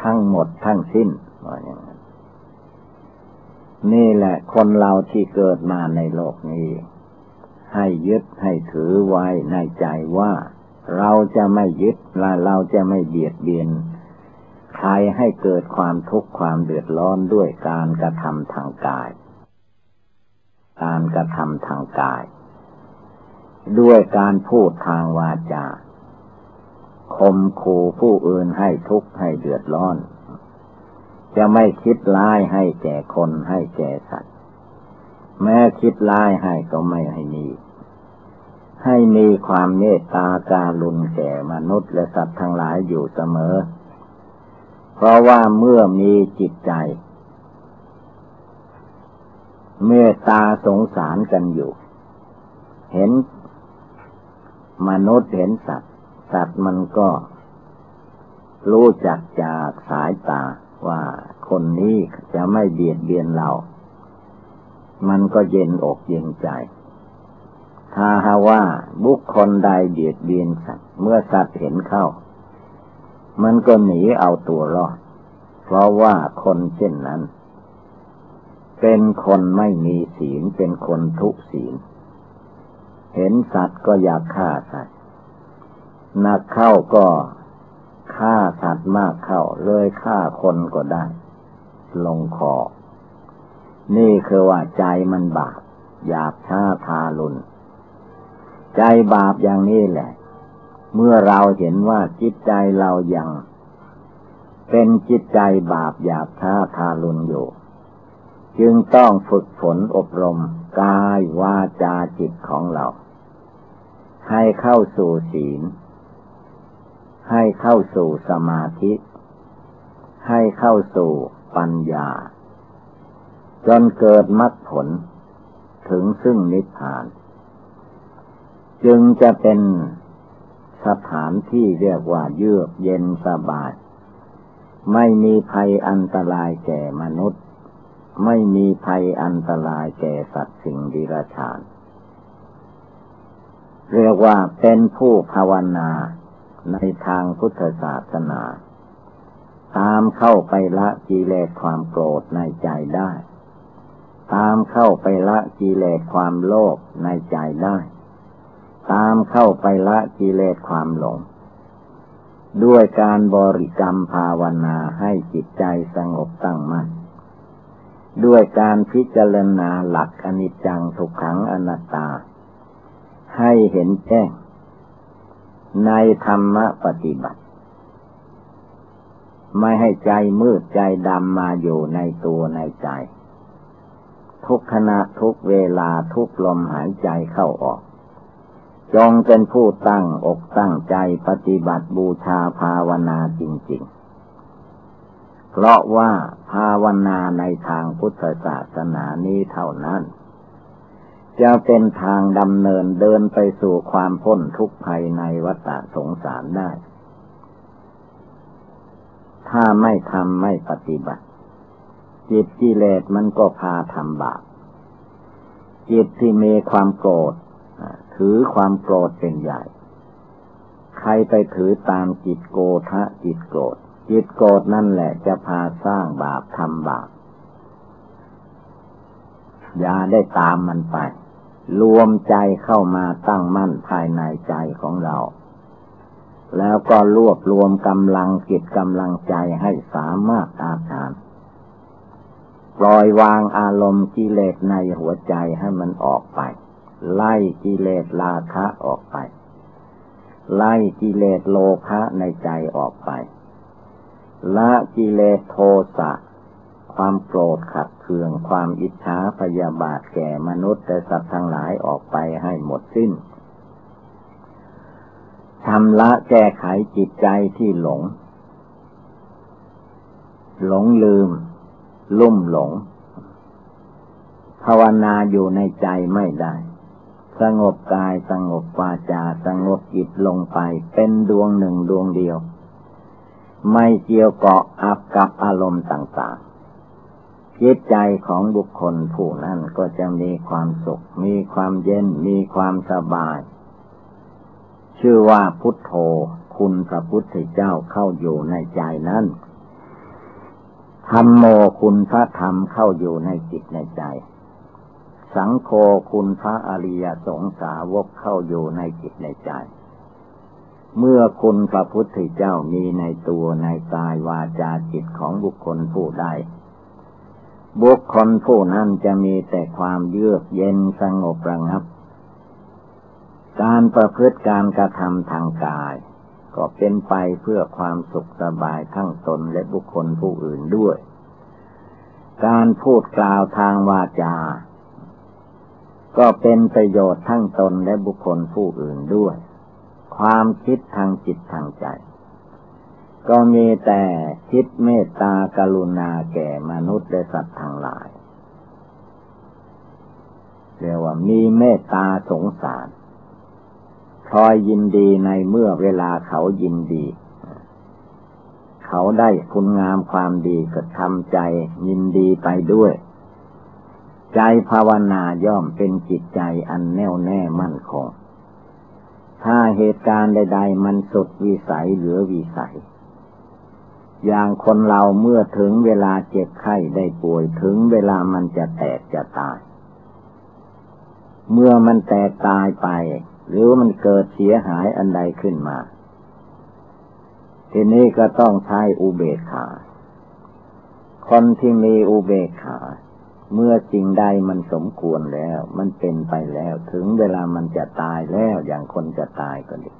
ทั้งหมดทั้งสิ้นว่าอย่างนั้นนี่แหละคนเราที่เกิดมาในโลกนี้ ให้ยึดให้ถือไว้ในใจว่า เราจะไม่ยึดและเราจะไม่เบียดเบียนใครให้เกิดความทุกข์ความเดือดร้อนด้วยการกระทำทางกาย การกระทำทางกาย ด้วยการพูดทางวาจา คมขู่ผู้อื่นให้ทุกข์ให้เดือดร้อน จะไม่คิดร้ายให้แก่คนให้แก่สัตว์ แม้คิดร้ายให้ก็ไม่ให้มี ให้มีความเมตตาการุณแก่มนุษย์และสัตว์ทั้งหลายอยู่เสมอ เพราะว่าเมื่อมีจิตใจ เมตตาสงสารกันอยู่ เห็นมนุษย์เห็นสัตว์ สัตว์มันก็รู้จักจากสายตาว่าคนนี้จะไม่เบียดเบียนเรา มันก็เย็นอกเย็นใจ ถ้าหาว่าบุคคลใดเบียดเบียนสัตว์เมื่อสัตว์เห็นเข้า มันก็หนีเอาตัวรอด เพราะว่าคนเช่นนั้น เป็นคนไม่มีศีลเป็นคนทุศีล เห็นสัตว์ก็อยากฆ่าสัตว์ นักเข้าก็ฆ่าสัตว์มากเข้า เลยฆ่าคนก็ได้ ลงคอ นี่คือว่าใจมันบาปหยาบช้าทารุณใจบาปอย่างนี้แหละ เมื่อเราเห็นว่าจิตใจเรายัง เป็นจิตใจบาปหยาบช้าทารุณอยู่ จึงต้องฝึกฝนอบรมกายวาจาจิตของเรา ให้เข้าสู่ศีล ให้เข้าสู่สมาธิ ให้เข้าสู่ปัญญา จนเกิดมรรคผล ถึงซึ่งนิพพาน จึงจะเป็นสถานที่เรียกว่าเยือกเย็นสบาย ไม่มีภัยอันตรายแก่มนุษย์ ไม่มีภัยอันตรายแก่สัตว์สิ่งดิรัจฉาน เรียกว่าเป็นผู้ภาวนา ในทางพุทธศาสนา ตามเข้าไปละกิเลสความโกรธในใจได้ ตามเข้าไปละกิเลสความโลภในใจได้ ตามเข้าไปละกิเลสความหลง ด้วยการบริกรรมภาวนาให้จิตใจสงบตั้งมั่นด้วยการพิจารณาหลักอนิจจังทุกขังอนัตตา ให้เห็นแจ้ง ในธรรมปฏิบัติ ไม่ให้ใจมืดใจดำมาอยู่ในตัวในใจ ทุกขณะทุกเวลาทุกลมหายใจเข้าออก จงเป็นผู้ตั้งอกตั้งใจปฏิบัติบูชาภาวนาจริง ๆเพราะว่าภาวนาในทางพุทธศาสนานี้เท่านั้น จะเป็นทางดำเนินเดินไปสู่ความพ้นทุกข์ภายในวัฏสงสารได้ ถ้าไม่ทำไม่ปฏิบัติ จิตกิเลสมันก็พาทำบาป จิตที่มีความโกรธถือความโกรธเป็นใหญ่ ใครไปถือตามจิตโกทะจิตโกรธ จิตโกรธนั่นแหละจะพาสร้างบาปทำบาปอย่าได้ตามมันไป รวมใจเข้ามาตั้งมั่นภายในใจของเรา แล้วก็รวบรวมกำลังจิตกำลังใจให้สามารถอาถานปล่อยวางอารมณ์กิเลสในหัวใจให้มันออกไป ไล่กิเลสราคะออกไป ไล่กิเลสโลภะในใจออกไปละกิเลสโทสะ ความโกรธขัดเคือง ความอิจฉาพยาบาทแก่มนุษย์และสัตว์ทั้งหลายออกไปให้หมดสิ้นทำละแก้ไขจิตใจที่หลง หลงลืม ลุ่มหลง ภาวนาอยู่ในใจไม่ได้ สงบกายสงบวาจาสงบจิตลงไป เป็นดวงหนึ่งดวงเดียว ไม่เกี่ยวเกาะอับกับอารมณ์ต่างๆ จิตใจของบุคคลผู้นั้นก็จะมีความสุข มีความเย็น มีความสบาย ชื่อว่าพุทโธ คุณพระพุทธเจ้าเข้าอยู่ในใจนั้นธรรมโมคุณพระธรรมเข้าอยู่ในจิตในใจ สังโฆคุณพระอริยสงสาวกเข้าอยู่ในจิตในใจ เมื่อคุณพระพุทธเจ้ามีในตัวในกายวาจาจิตของบุคคลผู้ใด บุคคลผู้นั้นจะมีแต่ความเยือกเย็นสงบระงับ การประพฤติการกระทำทางกาย ก็เป็นไปเพื่อความสุขสบายทั้งตนและบุคคลผู้อื่นด้วย การพูดกล่าวทางวาจา ก็เป็นประโยชน์ทั้งตนและบุคคลผู้อื่นด้วย ความคิดทางจิตทางใจ ก็มีแต่คิดเมตตากรุณาแก่มนุษย์และสัตว์ทั้งหลายเรียกว่ามีเมตตาสงสารพลอยยินดีในเมื่อเวลาเขายินดี เขาได้คุณงามความดีก็ทำใจยินดีไปด้วย ใจภาวนาย่อมเป็นจิตใจอันแน่วแน่มั่นคง ถ้าเหตุการณ์ใด ๆ มันสุดวิสัยเหลือวิสัย อย่างคนเราเมื่อถึงเวลาเจ็บไข้ได้ป่วยถึงเวลามันจะแตกจะตาย เมื่อมันแตกตายไป หรือมันเกิดเสียหายอันใดขึ้นมา ทีนี้ก็ต้องใช้อุเบกขา คนที่มีอุเบกขา เมื่อจริงใดมันสมควรแล้ว มันเป็นไปแล้ว ถึงเวลามันจะตายแล้วอย่างคนจะตายก็ดี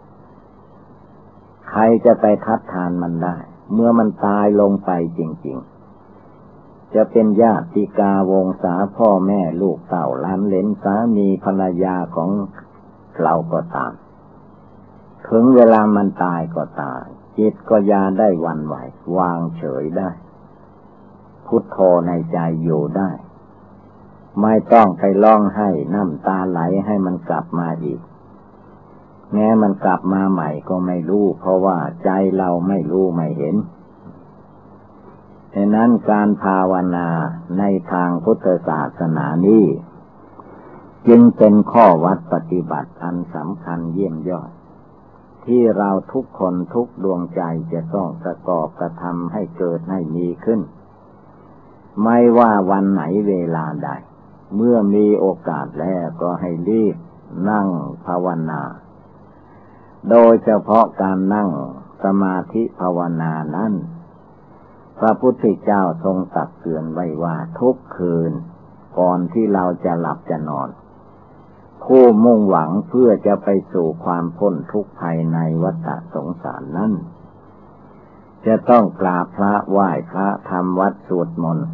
ใครจะไปทัดทานมันได้ เมื่อมันตายลงไปจริง ๆ จะเป็นญาติกาวงศาพ่อแม่ลูกเต่าล้านเลนสามีภรรยาของเราก็ตาม ถึงเวลามันตายก็ตาย จิตก็ยาได้วันไหว วางเฉยได้ พุทโธในใจอยู่ได้ ไม่ต้องไปร้องให้น้ำตาไหลให้มันกลับมาอีก แม้มันกลับมาใหม่ก็ไม่รู้ เพราะว่าใจเราไม่รู้ไม่เห็นดังนั้นการภาวนาในทางพุทธศาสนานี้จึงเป็นข้อวัดปฏิบัติอันสำคัญเยี่ยมยอด ที่เราทุกคนทุกดวงใจจะต้องประกอบกระทำให้เกิดให้มีขึ้น ไม่ว่าวันไหนเวลาใด เมื่อมีโอกาสแล้วก็ให้รีบนั่งภาวนา โดยเฉพาะการนั่งสมาธิภาวนานั้น พระพุทธเจ้าทรงตักเตือนไว้ว่าทุกคืน ก่อนที่เราจะหลับจะนอน ผู้มุ่งหวังเพื่อจะไปสู่ความพ้นทุกข์ภายในวัฏสงสารนั้น จะต้องกราบพระไหว้พระทำวัดสวดมนต์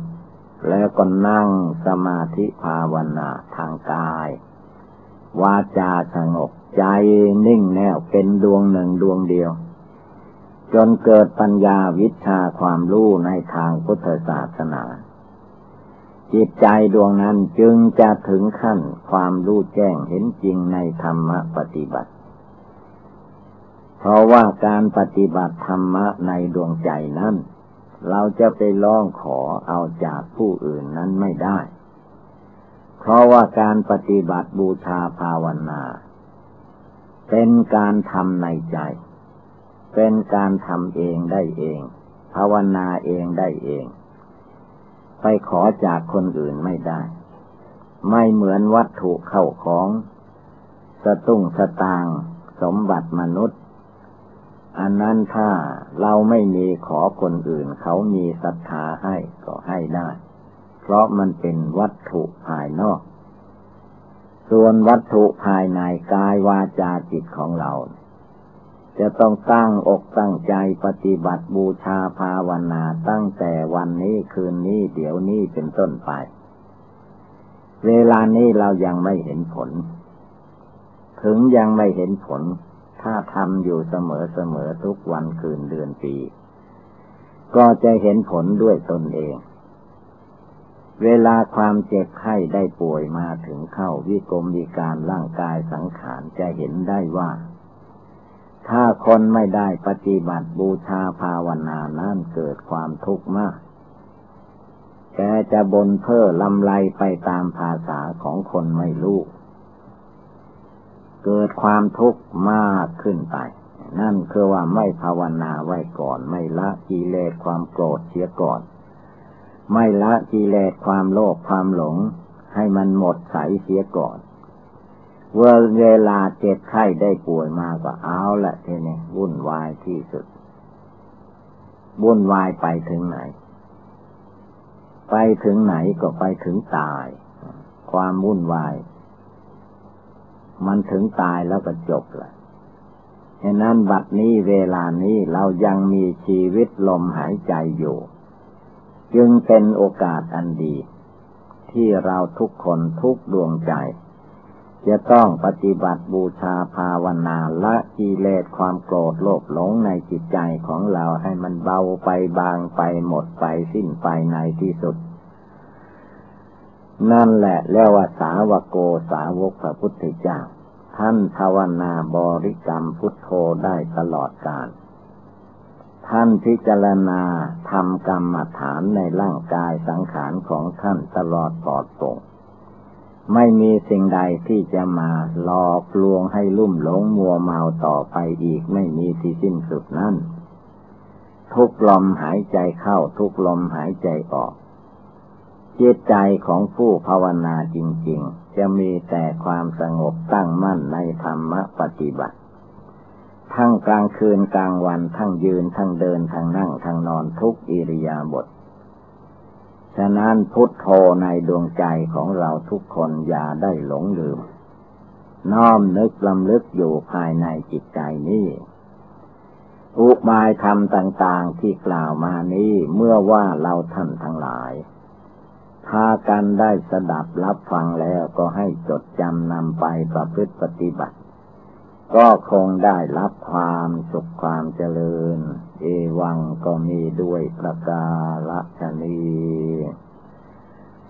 แล้วก็นั่งสมาธิภาวนาทางกาย วาจาสงบ ใจนิ่งแน่วเป็นดวงหนึ่งดวงเดียว จนเกิดปัญญาวิชาความรู้ในทางพุทธศาสนา จิตใจดวงนั้นจึงจะถึงขั้นความรู้แจ้งเห็นจริงในธรรมปฏิบัติ เพราะว่าการปฏิบัติธรรมะในดวงใจนั้น เราจะไปร้องขอเอาจากผู้อื่นนั้นไม่ได้ เพราะว่าการปฏิบัติบูชาภาวนา เป็นการทำในใจ เป็นการทำเองได้เอง ภาวนาเองได้เอง ไปขอจากคนอื่นไม่ได้ ไม่เหมือนวัตถุเข้าของ สตุ้งสตาง สมบัติมนุษย์ อันนั้นถ้าเราไม่มีขอคนอื่น เขามีศรัทธาให้ก็ให้ได้ เพราะมันเป็นวัตถุภายนอก ส่วนวัตถุภายในกายวาจาจิตของเรา จะต้องตั้งอกตั้งใจปฏิบัติบูชาภาวนาตั้งแต่วันนี้คืนนี้เดี๋ยวนี้เป็นต้นไป เวลานี้เรายังไม่เห็นผล ถึงยังไม่เห็นผล ถ้าทำอยู่เสมอเสมอทุกวันคืนเดือนปี ก็จะเห็นผลด้วยตนเอง เวลาความเจ็บไข้ได้ป่วยมาถึงเข้าวิกรมวิการร่างกายสังขารจะเห็นได้ว่า ถ้าคนไม่ได้ปฏิบัติบูชาภาวนานั่นเกิดความทุกข์มากแกจะบนเพ้อลำไรไปตามภาษาของคนไม่รู้เกิดความทุกข์มากขึ้นไป นั่นคือว่าไม่ภาวนาไว้ก่อนไม่ละกิเลสความโกรธเสียก่อน ไม่ละกิเลสความโลภความหลง ให้มันหมดใสเสียก่อน เวลาเจ็บไข้ได้ป่วยมาก็เอาละทีนี้วุ่นวายที่สุด วุ่นวายไปถึงไหน ไปถึงไหนก็ไปถึงตาย ความวุ่นวาย มันถึงตายแล้วก็จบละฉะนั้นบัดนี้เวลานี้เรายังมีชีวิตลมหายใจอยู่ จึงเป็นโอกาสอันดี ที่เราทุกคนทุกดวงใจ จะต้องปฏิบัติบูชาภาวนาละกิเลสความโกรธโลภหลงในจิตใจของเราให้มันเบาไปบางไปหมดไปสิ้นไปในที่สุด นั่นแหละเรียกว่าสาวกโกสาวกพระพุทธเจ้าท่านภาวนาบริกรรมพุทโธได้ตลอดกาล ท่านพิจารณาทำกรรมฐานในร่างกายสังขารของท่านตลอดปอดโปร่งไม่มีสิ่งใดที่จะมาหลอกลวงให้ลุ่มหลงมัวเมาต่อไปอีกไม่มีที่สิ้นสุดนั่น ทุกลมหายใจเข้าทุกลมหายใจออกจิตใจของผู้ภาวนาจริง ๆ จะมีแต่ความสงบตั้งมั่นในธรรมปฏิบัติ ทั้งกลางคืนกลางวันทั้งยืนทั้งเดินทั้งนั่งทั้งนอนทุกอิริยาบถฉะนั้นพุทโธในดวงใจของเราทุกคนอย่าได้หลงลืม น้อมนึกลำลึกอยู่ภายในจิตใจนี้ อุบายธรรมต่างๆที่กล่าวมานี้เมื่อว่าเราท่านทั้งหลายพากันได้สดับรับฟังแล้วก็ให้จดจำนำไปประพฤติปฏิบัติ ก็คงได้รับความสุขความเจริญ เอวังก็มีด้วยประการฉะนี้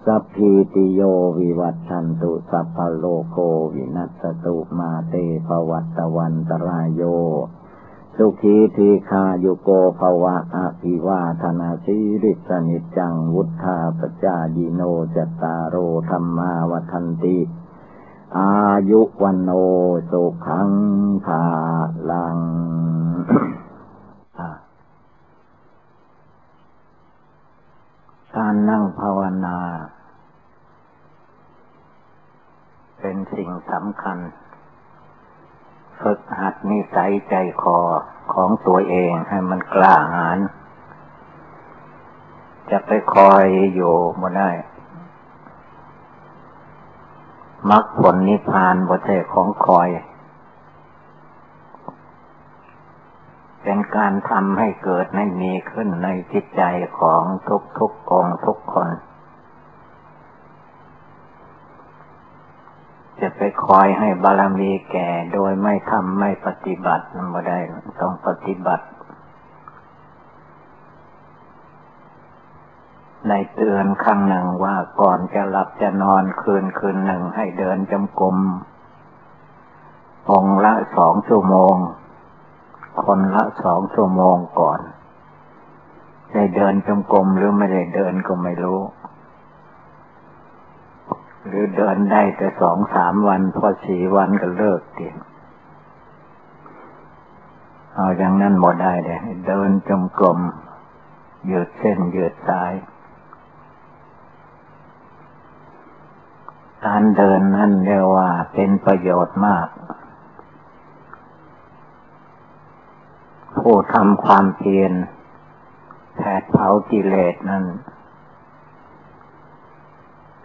สัพพีติโยวิวัชชันตุสัพพะโรโควินัสสะตุมาเต ภะวัตวันตะราโย สุขีทีฆายุโก ภะวะ อะภิวาทะนะสีลิสสะ นิจจังวุฑฒาปะจายิโนจตารโรธรรมาวันติ อายุวันโนสุขังภาลังการนั่งภาวนา เป็นสิ่งสำคัญ ฝึกหัดนิสัยใจคอของตัวเองให้มันกล้าหาญจะไปคอยอยู่บ่ได้ มรรคผลนิพพานบทเของคอย เป็นการทำให้เกิดให้มีขึ้นในจิตใจของทุกทุกองทุกคน จะไปคอยให้บารมีแก่โดยไม่ทำไม่ปฏิบัติมันไม่ได้ต้องปฏิบัติ ในเตือนครั้งหนึ่งว่าก่อนจะหลับจะนอนคืนคืนหนึ่งให้เดินจมกรมองละสองชั่วโมง คนละสองชั่วโมงก่อนได้เดินจมกรมหรือไม่ได้เดินก็ไม่รู้ หรือเดินได้แต่สองสามวันพอสี่วันก็เลิกเตียนเอาอย่างนั้นหมดได้เลยเดินจมกรมหยืดเส้นหยืดสาย การเดินนั่นเรียกว่าเป็นประโยชน์มาก ผู้ทำความเพียรแผดเผากิเลสนั้น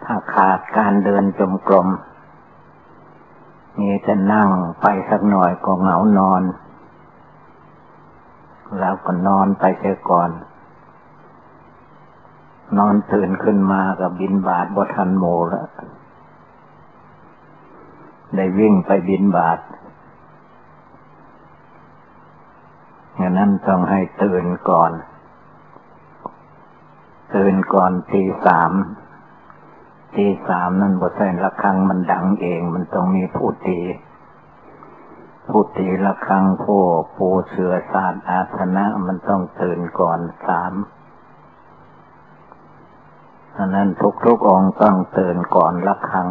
ถ้าขาดการเดินจมกรมมีจะนั่งไปสักหน่อยก็เหงานอน แล้วก็นอนไปเสียก่อน นอนตื่นขึ้นมากับบินบาทบทันโมแล้ว ได้วิ่งไปบินบาทอย่างนั้นต้องให้ตื่นก่อน ตื่นก่อนตีสาม ตีสามนั่นบทใส่ละครังมันดังเอง มันต้องมีผู้ตีผู้ตีละครังผู้ปูเสือศาสตร์อาสนะมันต้องตื่นก่อนสามอันนั้นทุกทุกองต้องตื่นก่อนละครัง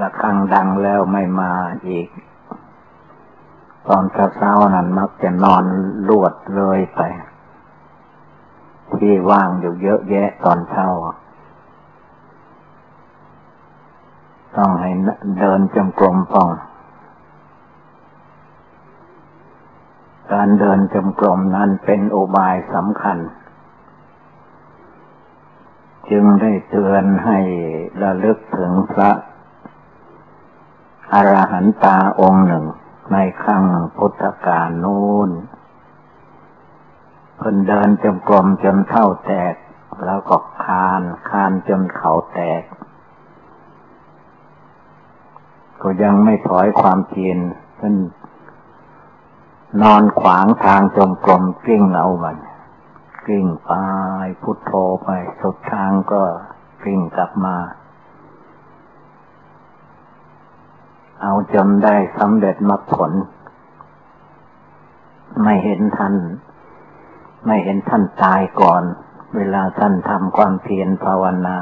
ละครังดังแล้วไม่มาอีก ตอนเช้านั้นมักจะนอนลวดเลยไป ที่ว่างอยู่เยอะแยะตอนเช้า ต้องให้เดินจมกรมป้องการเดินจมกรมนั้นเป็นอุบายสำคัญ จึงได้เตือนให้ระลึกถึงพระ อรหันตาองค์หนึ่ง ในครั้งพุทธกาลนู้นเพิ่นเดินจมกลมจนเท่าแตก แล้วก็คานคานจนเขาแตก ก็ยังไม่ถอยความเพียรเพิ่นนอนขวางทางจมกลมกลิ้งเอามันกลิ้งไปพุทโธไปสุดทางก็กลิ้งกลับมา เอาจนได้สำเร็จมรรคผล ไม่เห็นท่าน ไม่เห็นท่านตายก่อน เวลาท่านทำความเพียรภาวนา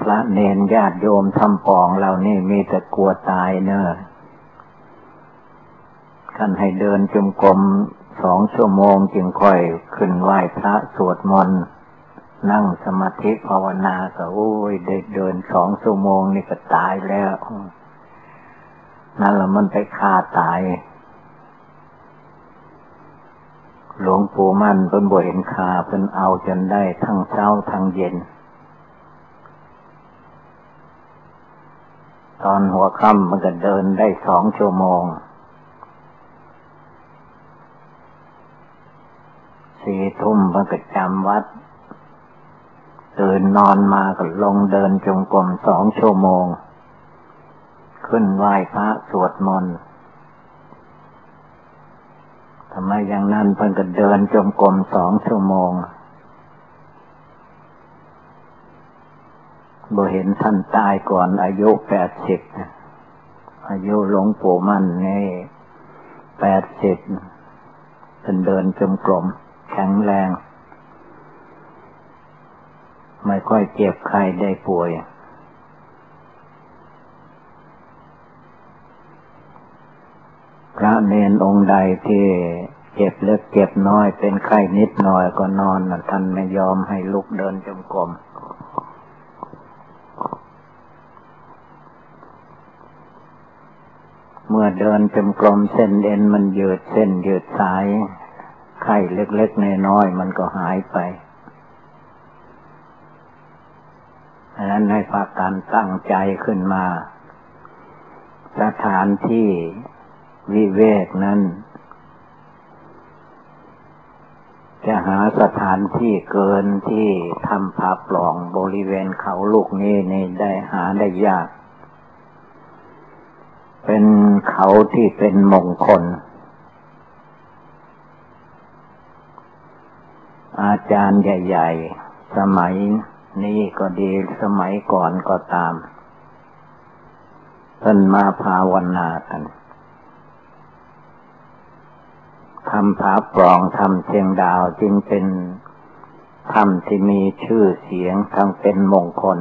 พระเนนญาติโยมทำปองเรานี่มีแต่กลัวตายเนอะท่านให้เดินจมกรมสองชั่วโมงจึงค่อยขึ้นไหว้พระสวดมนต์ นั่งสมาธิภาวนาก็โอ้ยเด็กเดินสองชั่วโมงนี่ก็ตายแล้วนั่นแหละมันไปฆ่าตาย หลวงปู่มั่นเพิ่นบ่เห็นคาเพิ่นเอาจนได้ทั้งเช้าทั้งเย็น ตอนหัวค่ำมันก็เดินได้สองชั่วโมงสี่ทุ่มมันก็จำวัด ตื่นนอนมาก็ลงเดินจงกรมสองชั่วโมง ขึ้นไหว้พระสวดมนต์ทำไมอย่างนั้นเพิ่นก็เดินจงกรมสองชั่วโมงบ่เห็นท่านตายก่อนอายุแปดสิบอายุหลวงปู่มั่นนี่แปดสิบเป็นเดินจมกลม แข็งแรง ไม่ค่อยเจ็บใครได้ป่วย พระเนนองค์ใดที่เจ็บเล็กเจ็บน้อยเป็นไข้นิดหน่อยก็นอนท่านไม่ยอมให้ลุกเดินจมกรมเมื่อเดินจมกลมเส้นเอ็นมันยืดเส้นยืดสาย ไข้เล็กๆน้อยๆมันก็หายไป ดังนั้นให้พาการตั้งใจขึ้นมา สถานที่วิเวกนั้น จะหาสถานที่เกินที่ทำผาปล่องบริเวณเขาลูกนี้นี่ได้หาได้ยาก เป็นเขาที่เป็นมงคลอาจารย์ใหญ่ ๆ สมัย นี้ก็ดีสมัยก่อนก็ตามท่านมาภาวนากันทำผาปลองทำเชียงดาวจึงเป็นธรรมที่มีชื่อเสียงทั้งเป็นมงคล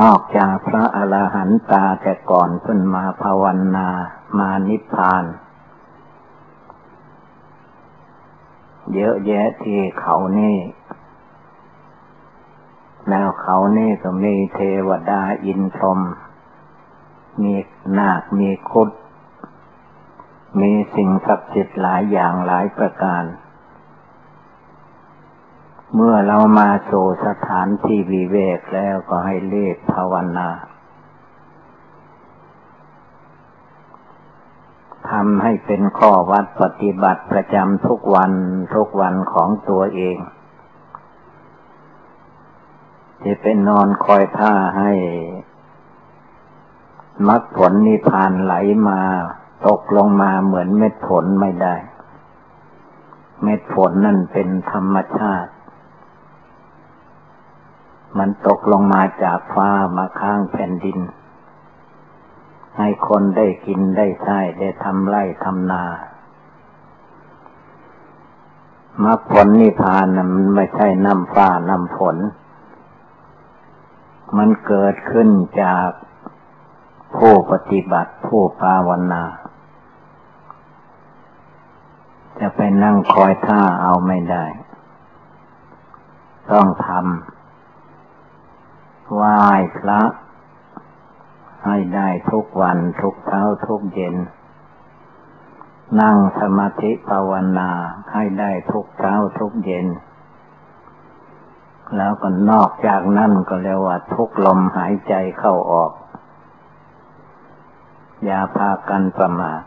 นอกจากพระอรหันตาแต่ก่อนเพิ่นมาภาวนามานิพพาน เยอะแยะที่เขานี่ แล้วเขานี่ก็มีเทวดาอินทรมมีนาค มีคุด มีสิ่งศักดิ์สิทธิ์หลายอย่างหลายประการ เมื่อเรามาโ่สถานที่วิเวกแล้วก็ให้เรียกภาวนา ทำให้เป็นข้อวัดปฏิบัติประจำทุกวันทุกวันของตัวเองจะเป็นนอนคอยท่าให้มรรคผลนิพพานไหลมาตกลงมาเหมือนเม็ดฝนไม่ได้ เม็ดฝนนั่นเป็นธรรมชาติ มันตกลงมาจากฟ้ามาข้างแผ่นดิน ให้คนได้กินได้ใช้ได้ทำไร่ทำนามรรคผลนิพพานมันไม่ใช่น้ำฟ้าน้ำฝน มันเกิดขึ้นจากผู้ปฏิบัติผู้ภาวนา จะไปนั่งคอยท่าเอาไม่ได้ ต้องทำไหว้พระ ให้ได้ทุกวันทุกเช้าทุกเย็น นั่งสมาธิภาวนาให้ได้ทุกเช้าทุกเย็น แล้วก็นอกจากนั้นก็เรียกว่าทุกลมหายใจเข้าออก อย่าพากันประมาท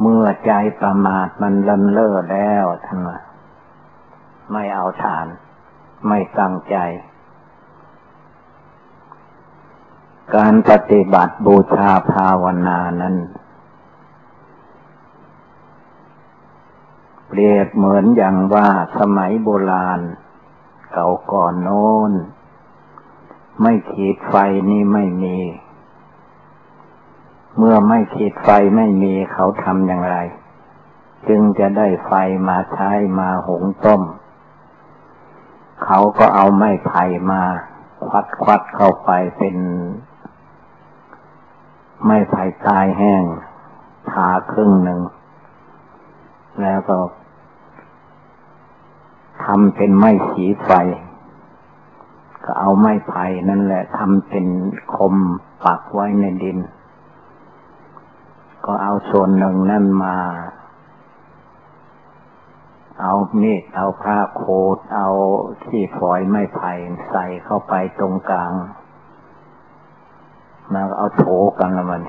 เมื่อใจประมาทมันลันเล่อแล้วท่านไม่เอาฐาน ไม่ตั้งใจ การปฏิบัติบูชาภาวนานั้น เปรียบเหมือนอย่างว่าสมัยโบราณ เก่าก่อนโน้น ไม่ขีดไฟนี่ไม่มี เมื่อไม่ขีดไฟไม่มีเขาทำอย่างไร จึงจะได้ไฟมาใช้มาหุงต้ม เขาก็เอาไม้ไผ่มาควัดควัดเข้าไปเป็น ไม่ไผ่ตายแห้งทาครึ่งหนึ่ง แล้วก็ทำเป็นไม้สีไฟ ก็เอาไม้ไผ่นั่นแหละทำเป็นคมปักไว้ในดิน ก็เอาส่วนหนึ่งนั่นมา เอามีดเอาผ้าโคดเอาที่ฝอยไม้ไผ่ใส่เข้าไปตรงกลาง มาเอาโถกันละมัน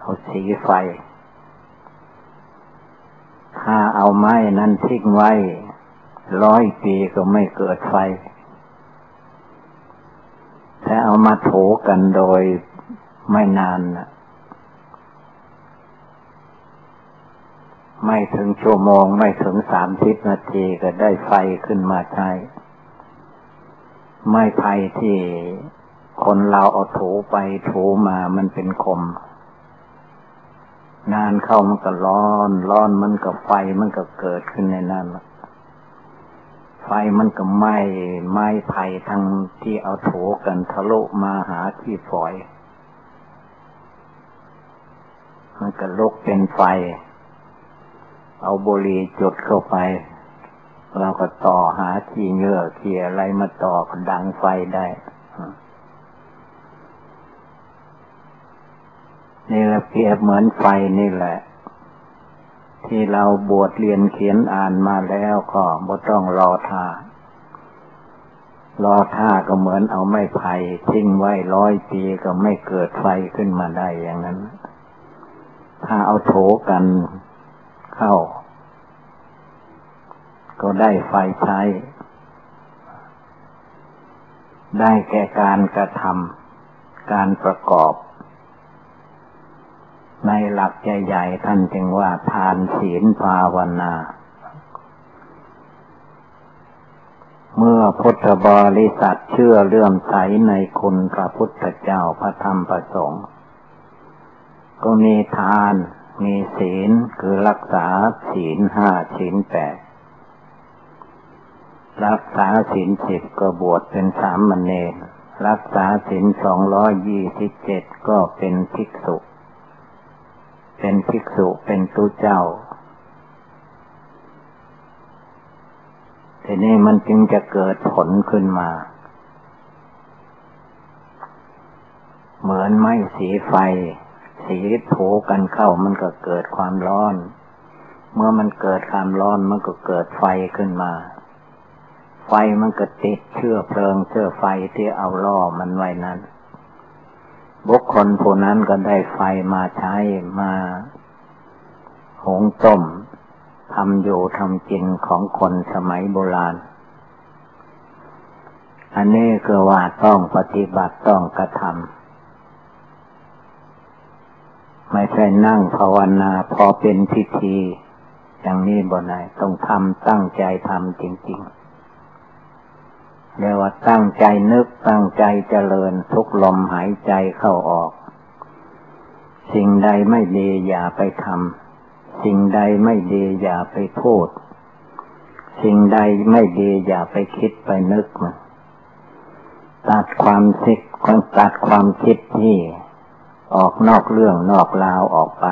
เอาสีไฟ ถ้าเอาไม้นั้นทิ้งไว้ ร้อยปีก็ไม่เกิดไฟแต่เอามาโถกันโดยไม่นานนะไม่ถึงชั่วโมงไม่ถึงสามสิบนาทีก็ได้ไฟขึ้นมาใช้ ไม้ไผ่ที่ คนเราเอาถูไปถูมามันเป็นคม นานเข้ามันก็ร้อน ร้อนมันก็ไฟมันก็เกิดขึ้นในนั้นไฟมันก็ไหม้ไหม้ไผ่ทั้งที่เอาถูกันทะลุมาหาที่ฝอย มันก็ลุกเป็นไฟ เอาบุหรี่จุดเข้าไป เราก็ต่อหาที่เงื่อเขี่ยอะไรมาต่อก็ดังไฟได้ นี่แหละเปรียบเหมือนไฟนี่แหละ ที่เราบวชเรียนเขียนอ่านมาแล้วก็บ่ต้องรอท่ารอท่าก็เหมือนเอาไม้ไผ่ทิ้งไว้ร้อยปีก็ไม่เกิดไฟขึ้นมาได้อย่างนั้น ถ้าเอาโถกันเข้า ก็ได้ไฟใช้ ได้แก่การกระทำการประกอบ ในหลักใหญ่ๆท่านจึงว่าทานศีลภาวนา เมื่อพุทธบริษัทเชื่อเลื่อมใสในคุณพระพุทธเจ้าพระธรรมพระสงฆ์ก็มีทานมีศีลคือรักษาศีลห้าศีลแปดรักษาศีลสิบก็บวชเป็นสามมเณรรักษาศีลสองร้อยยี่สิบเจ็ดก็เป็นภิกษุ เป็นภิกษุเป็นตุเจ้า ทีนี้มันจึงจะเกิดผลขึ้นมา เหมือนไม้สีไฟ สีถูกันเข้ามันก็เกิดความร้อน เมื่อมันเกิดความร้อนมันก็เกิดไฟขึ้นมา ไฟมันก็ติดเชื้อเพลิงเชื้อไฟที่เอาล่อมันไว้นั้น บุคคลผู้นั้นก็ได้ไฟมาใช้มาหงต้มทำอยู่ทำกินของคนสมัยโบราณ อันนี้คือว่าต้องปฏิบัติต้องกระทำไม่ใช่นั่งภาวนาพอเป็นพิธี อย่างนี้บ่ไหนต้องทำตั้งใจทำจริง ๆ เรียกว่าตั้งใจนึกตั้งใจเจริญทุกลมหายใจเข้าออก สิ่งใดไม่ดีอย่าไปทำสิ่งใดไม่ดีอย่าไปพูด สิ่งใดไม่ดีอย่าไปคิดไปนึกมันตัดความคิดตัดความคิดที่ออกนอกเรื่องนอกราวออกไป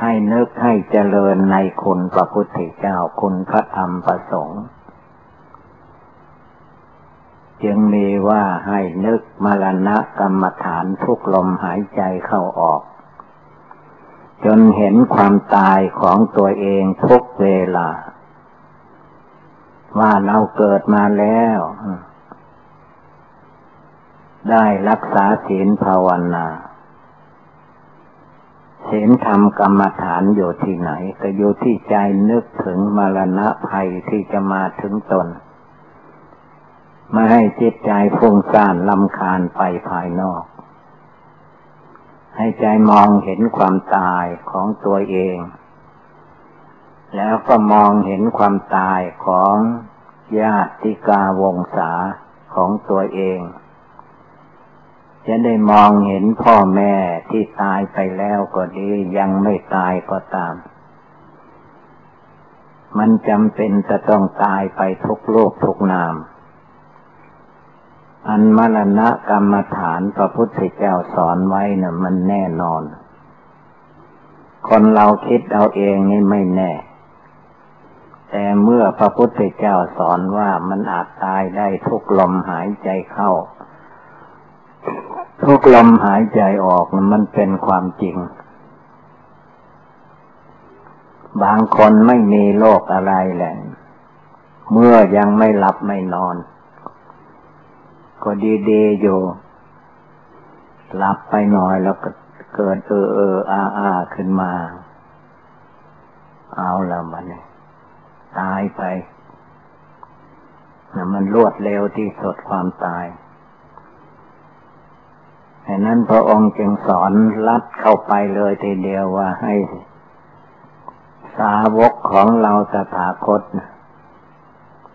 ให้นึกให้เจริญในคุณพระพุทธเจ้าคุณพระธรรมประสงค์ จึงมีว่าให้นึกมรณะกรรมฐานทุกลมหายใจเข้าออก จนเห็นความตายของตัวเองทุกเวลา ว่าเราเกิดมาแล้ว ได้รักษาศีลภาวนาศีลธรรมกรรมฐานอยู่ที่ไหน ก็อยู่ที่ใจนึกถึงมรณะภัยที่จะมาถึงตน ไม่ให้จิตใจฟุ้งซ่านลำคาญไปภายนอก ให้ใจมองเห็นความตายของตัวเอง แล้วก็มองเห็นความตายของญาติกาวงศาของตัวเอง จะได้มองเห็นพ่อแม่ที่ตายไปแล้วก็ดี ยังไม่ตายก็ตาม มันจำเป็นจะต้องตายไปทุกโลกทุกนาม อันมรณะกรรมฐานพระพุทธเจ้าสอนไว้นะ่ะ มันแน่นอน คนเราคิดเอาเองนี่ไม่แน่ แต่เมื่อพระพุทธเจ้าสอนว่ามันอาจตายได้ทุกลมหายใจเข้า ทุกลมหายใจออกมันเป็นความจริง บางคนไม่มีโรคอะไรแหละ เมื่อยังไม่หลับไม่นอน ก็ดีๆอยู่หลับไปหน่อยแล้วก็เกิดเออเอออาอาขึ้นมา เอาละมันตายไปนะมันรวดเร็วที่สุดความตายฉะนั้นพระองค์จึงสอนลัดเข้าไปเลยทีเดียวว่าให้ สาวกของเราสถาคต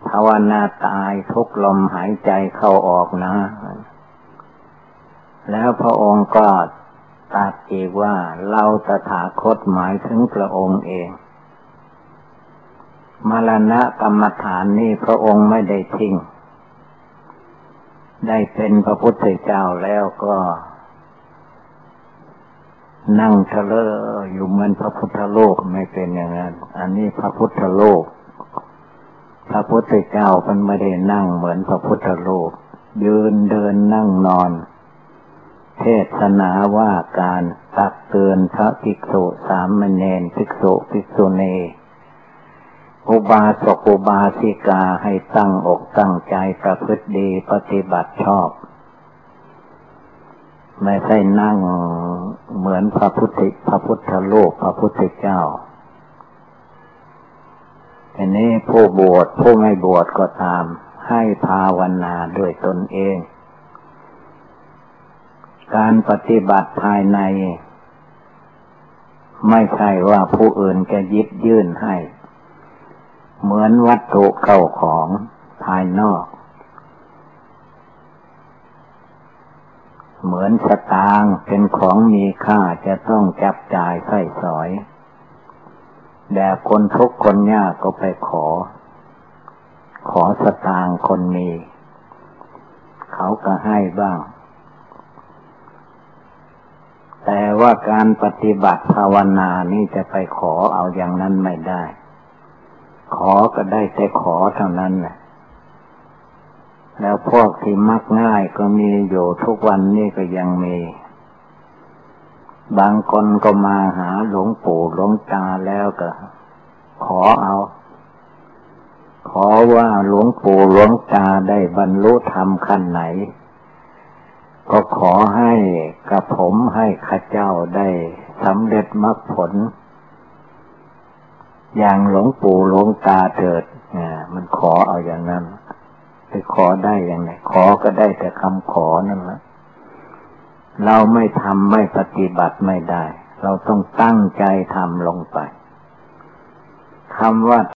ภาวนาตายทุกลมหายใจเข้าออกนะ แล้วพระองค์ก็ตัดอีกว่าเราสถาคตหมายถึงพระองค์เอง มรณะกรรมฐานนี่พระองค์ไม่ได้ทิ้ง ได้เป็นพระพุทธเจ้าแล้วก็ นั่งทะเลอยู่เหมือนพระพุทธโลกไม่เป็นอย่างนั้น อันนี้พระพุทธโลก พระพุทธเจ้ามันไม่ได้นั่งเหมือนพระพุทธโลกยืนเดินนั่งนอน เทศนาว่าการตักเตือนพระภิกษุสามเณรภิกษุภิกษุณีอุบาสกอุบาสิกาให้ตั้งอกตั้งใจประพฤติดีปฏิบัติชอบ ไม่ใช่นั่งเหมือนพระพุทธพระพุทธโลกพระพุทธเจ้า อันนี้ผู้บวชผู้ไม่บวชก็ตาม ให้ภาวนาด้วยตนเอง การปฏิบัติภายใน ไม่ใช่ว่าผู้อื่นจะยิบยื่นให้ เหมือนวัตถุเข้าของภายนอก เหมือนสตางเป็นของมีค่าจะต้องจับจ่ายใส่สอย แต่คนทุกคนยากก็ไปขอ ขอสตางคนมี เขาก็ให้บ้าง แต่ว่าการปฏิบัติภาวนานี่จะไปขอเอาอย่างนั้นไม่ได้ ขอก็ได้แต่ขอเท่านั้นแหละแล้วพวกที่มักง่ายก็มีอยู่ทุกวันนี้ก็ยังมี บางคนก็มาหาหลวงปู่หลวงตาแล้วก็ ขอเอา ขอว่าหลวงปู่หลวงตาได้บรรลุธรรมขั้นไหน ก็ขอให้กับผมให้ข้าเจ้าได้สำเร็จมรรคผล อย่างหลวงปู่หลวงตาเถิดเนี่ยมันขอเอาอย่างนั้นไปขอได้อย่างไรขอก็ได้แต่คำขอนั่นแหละ เราไม่ทำไม่ปฏิบัติไม่ได้ เราต้องตั้งใจทำลงไปคำว่า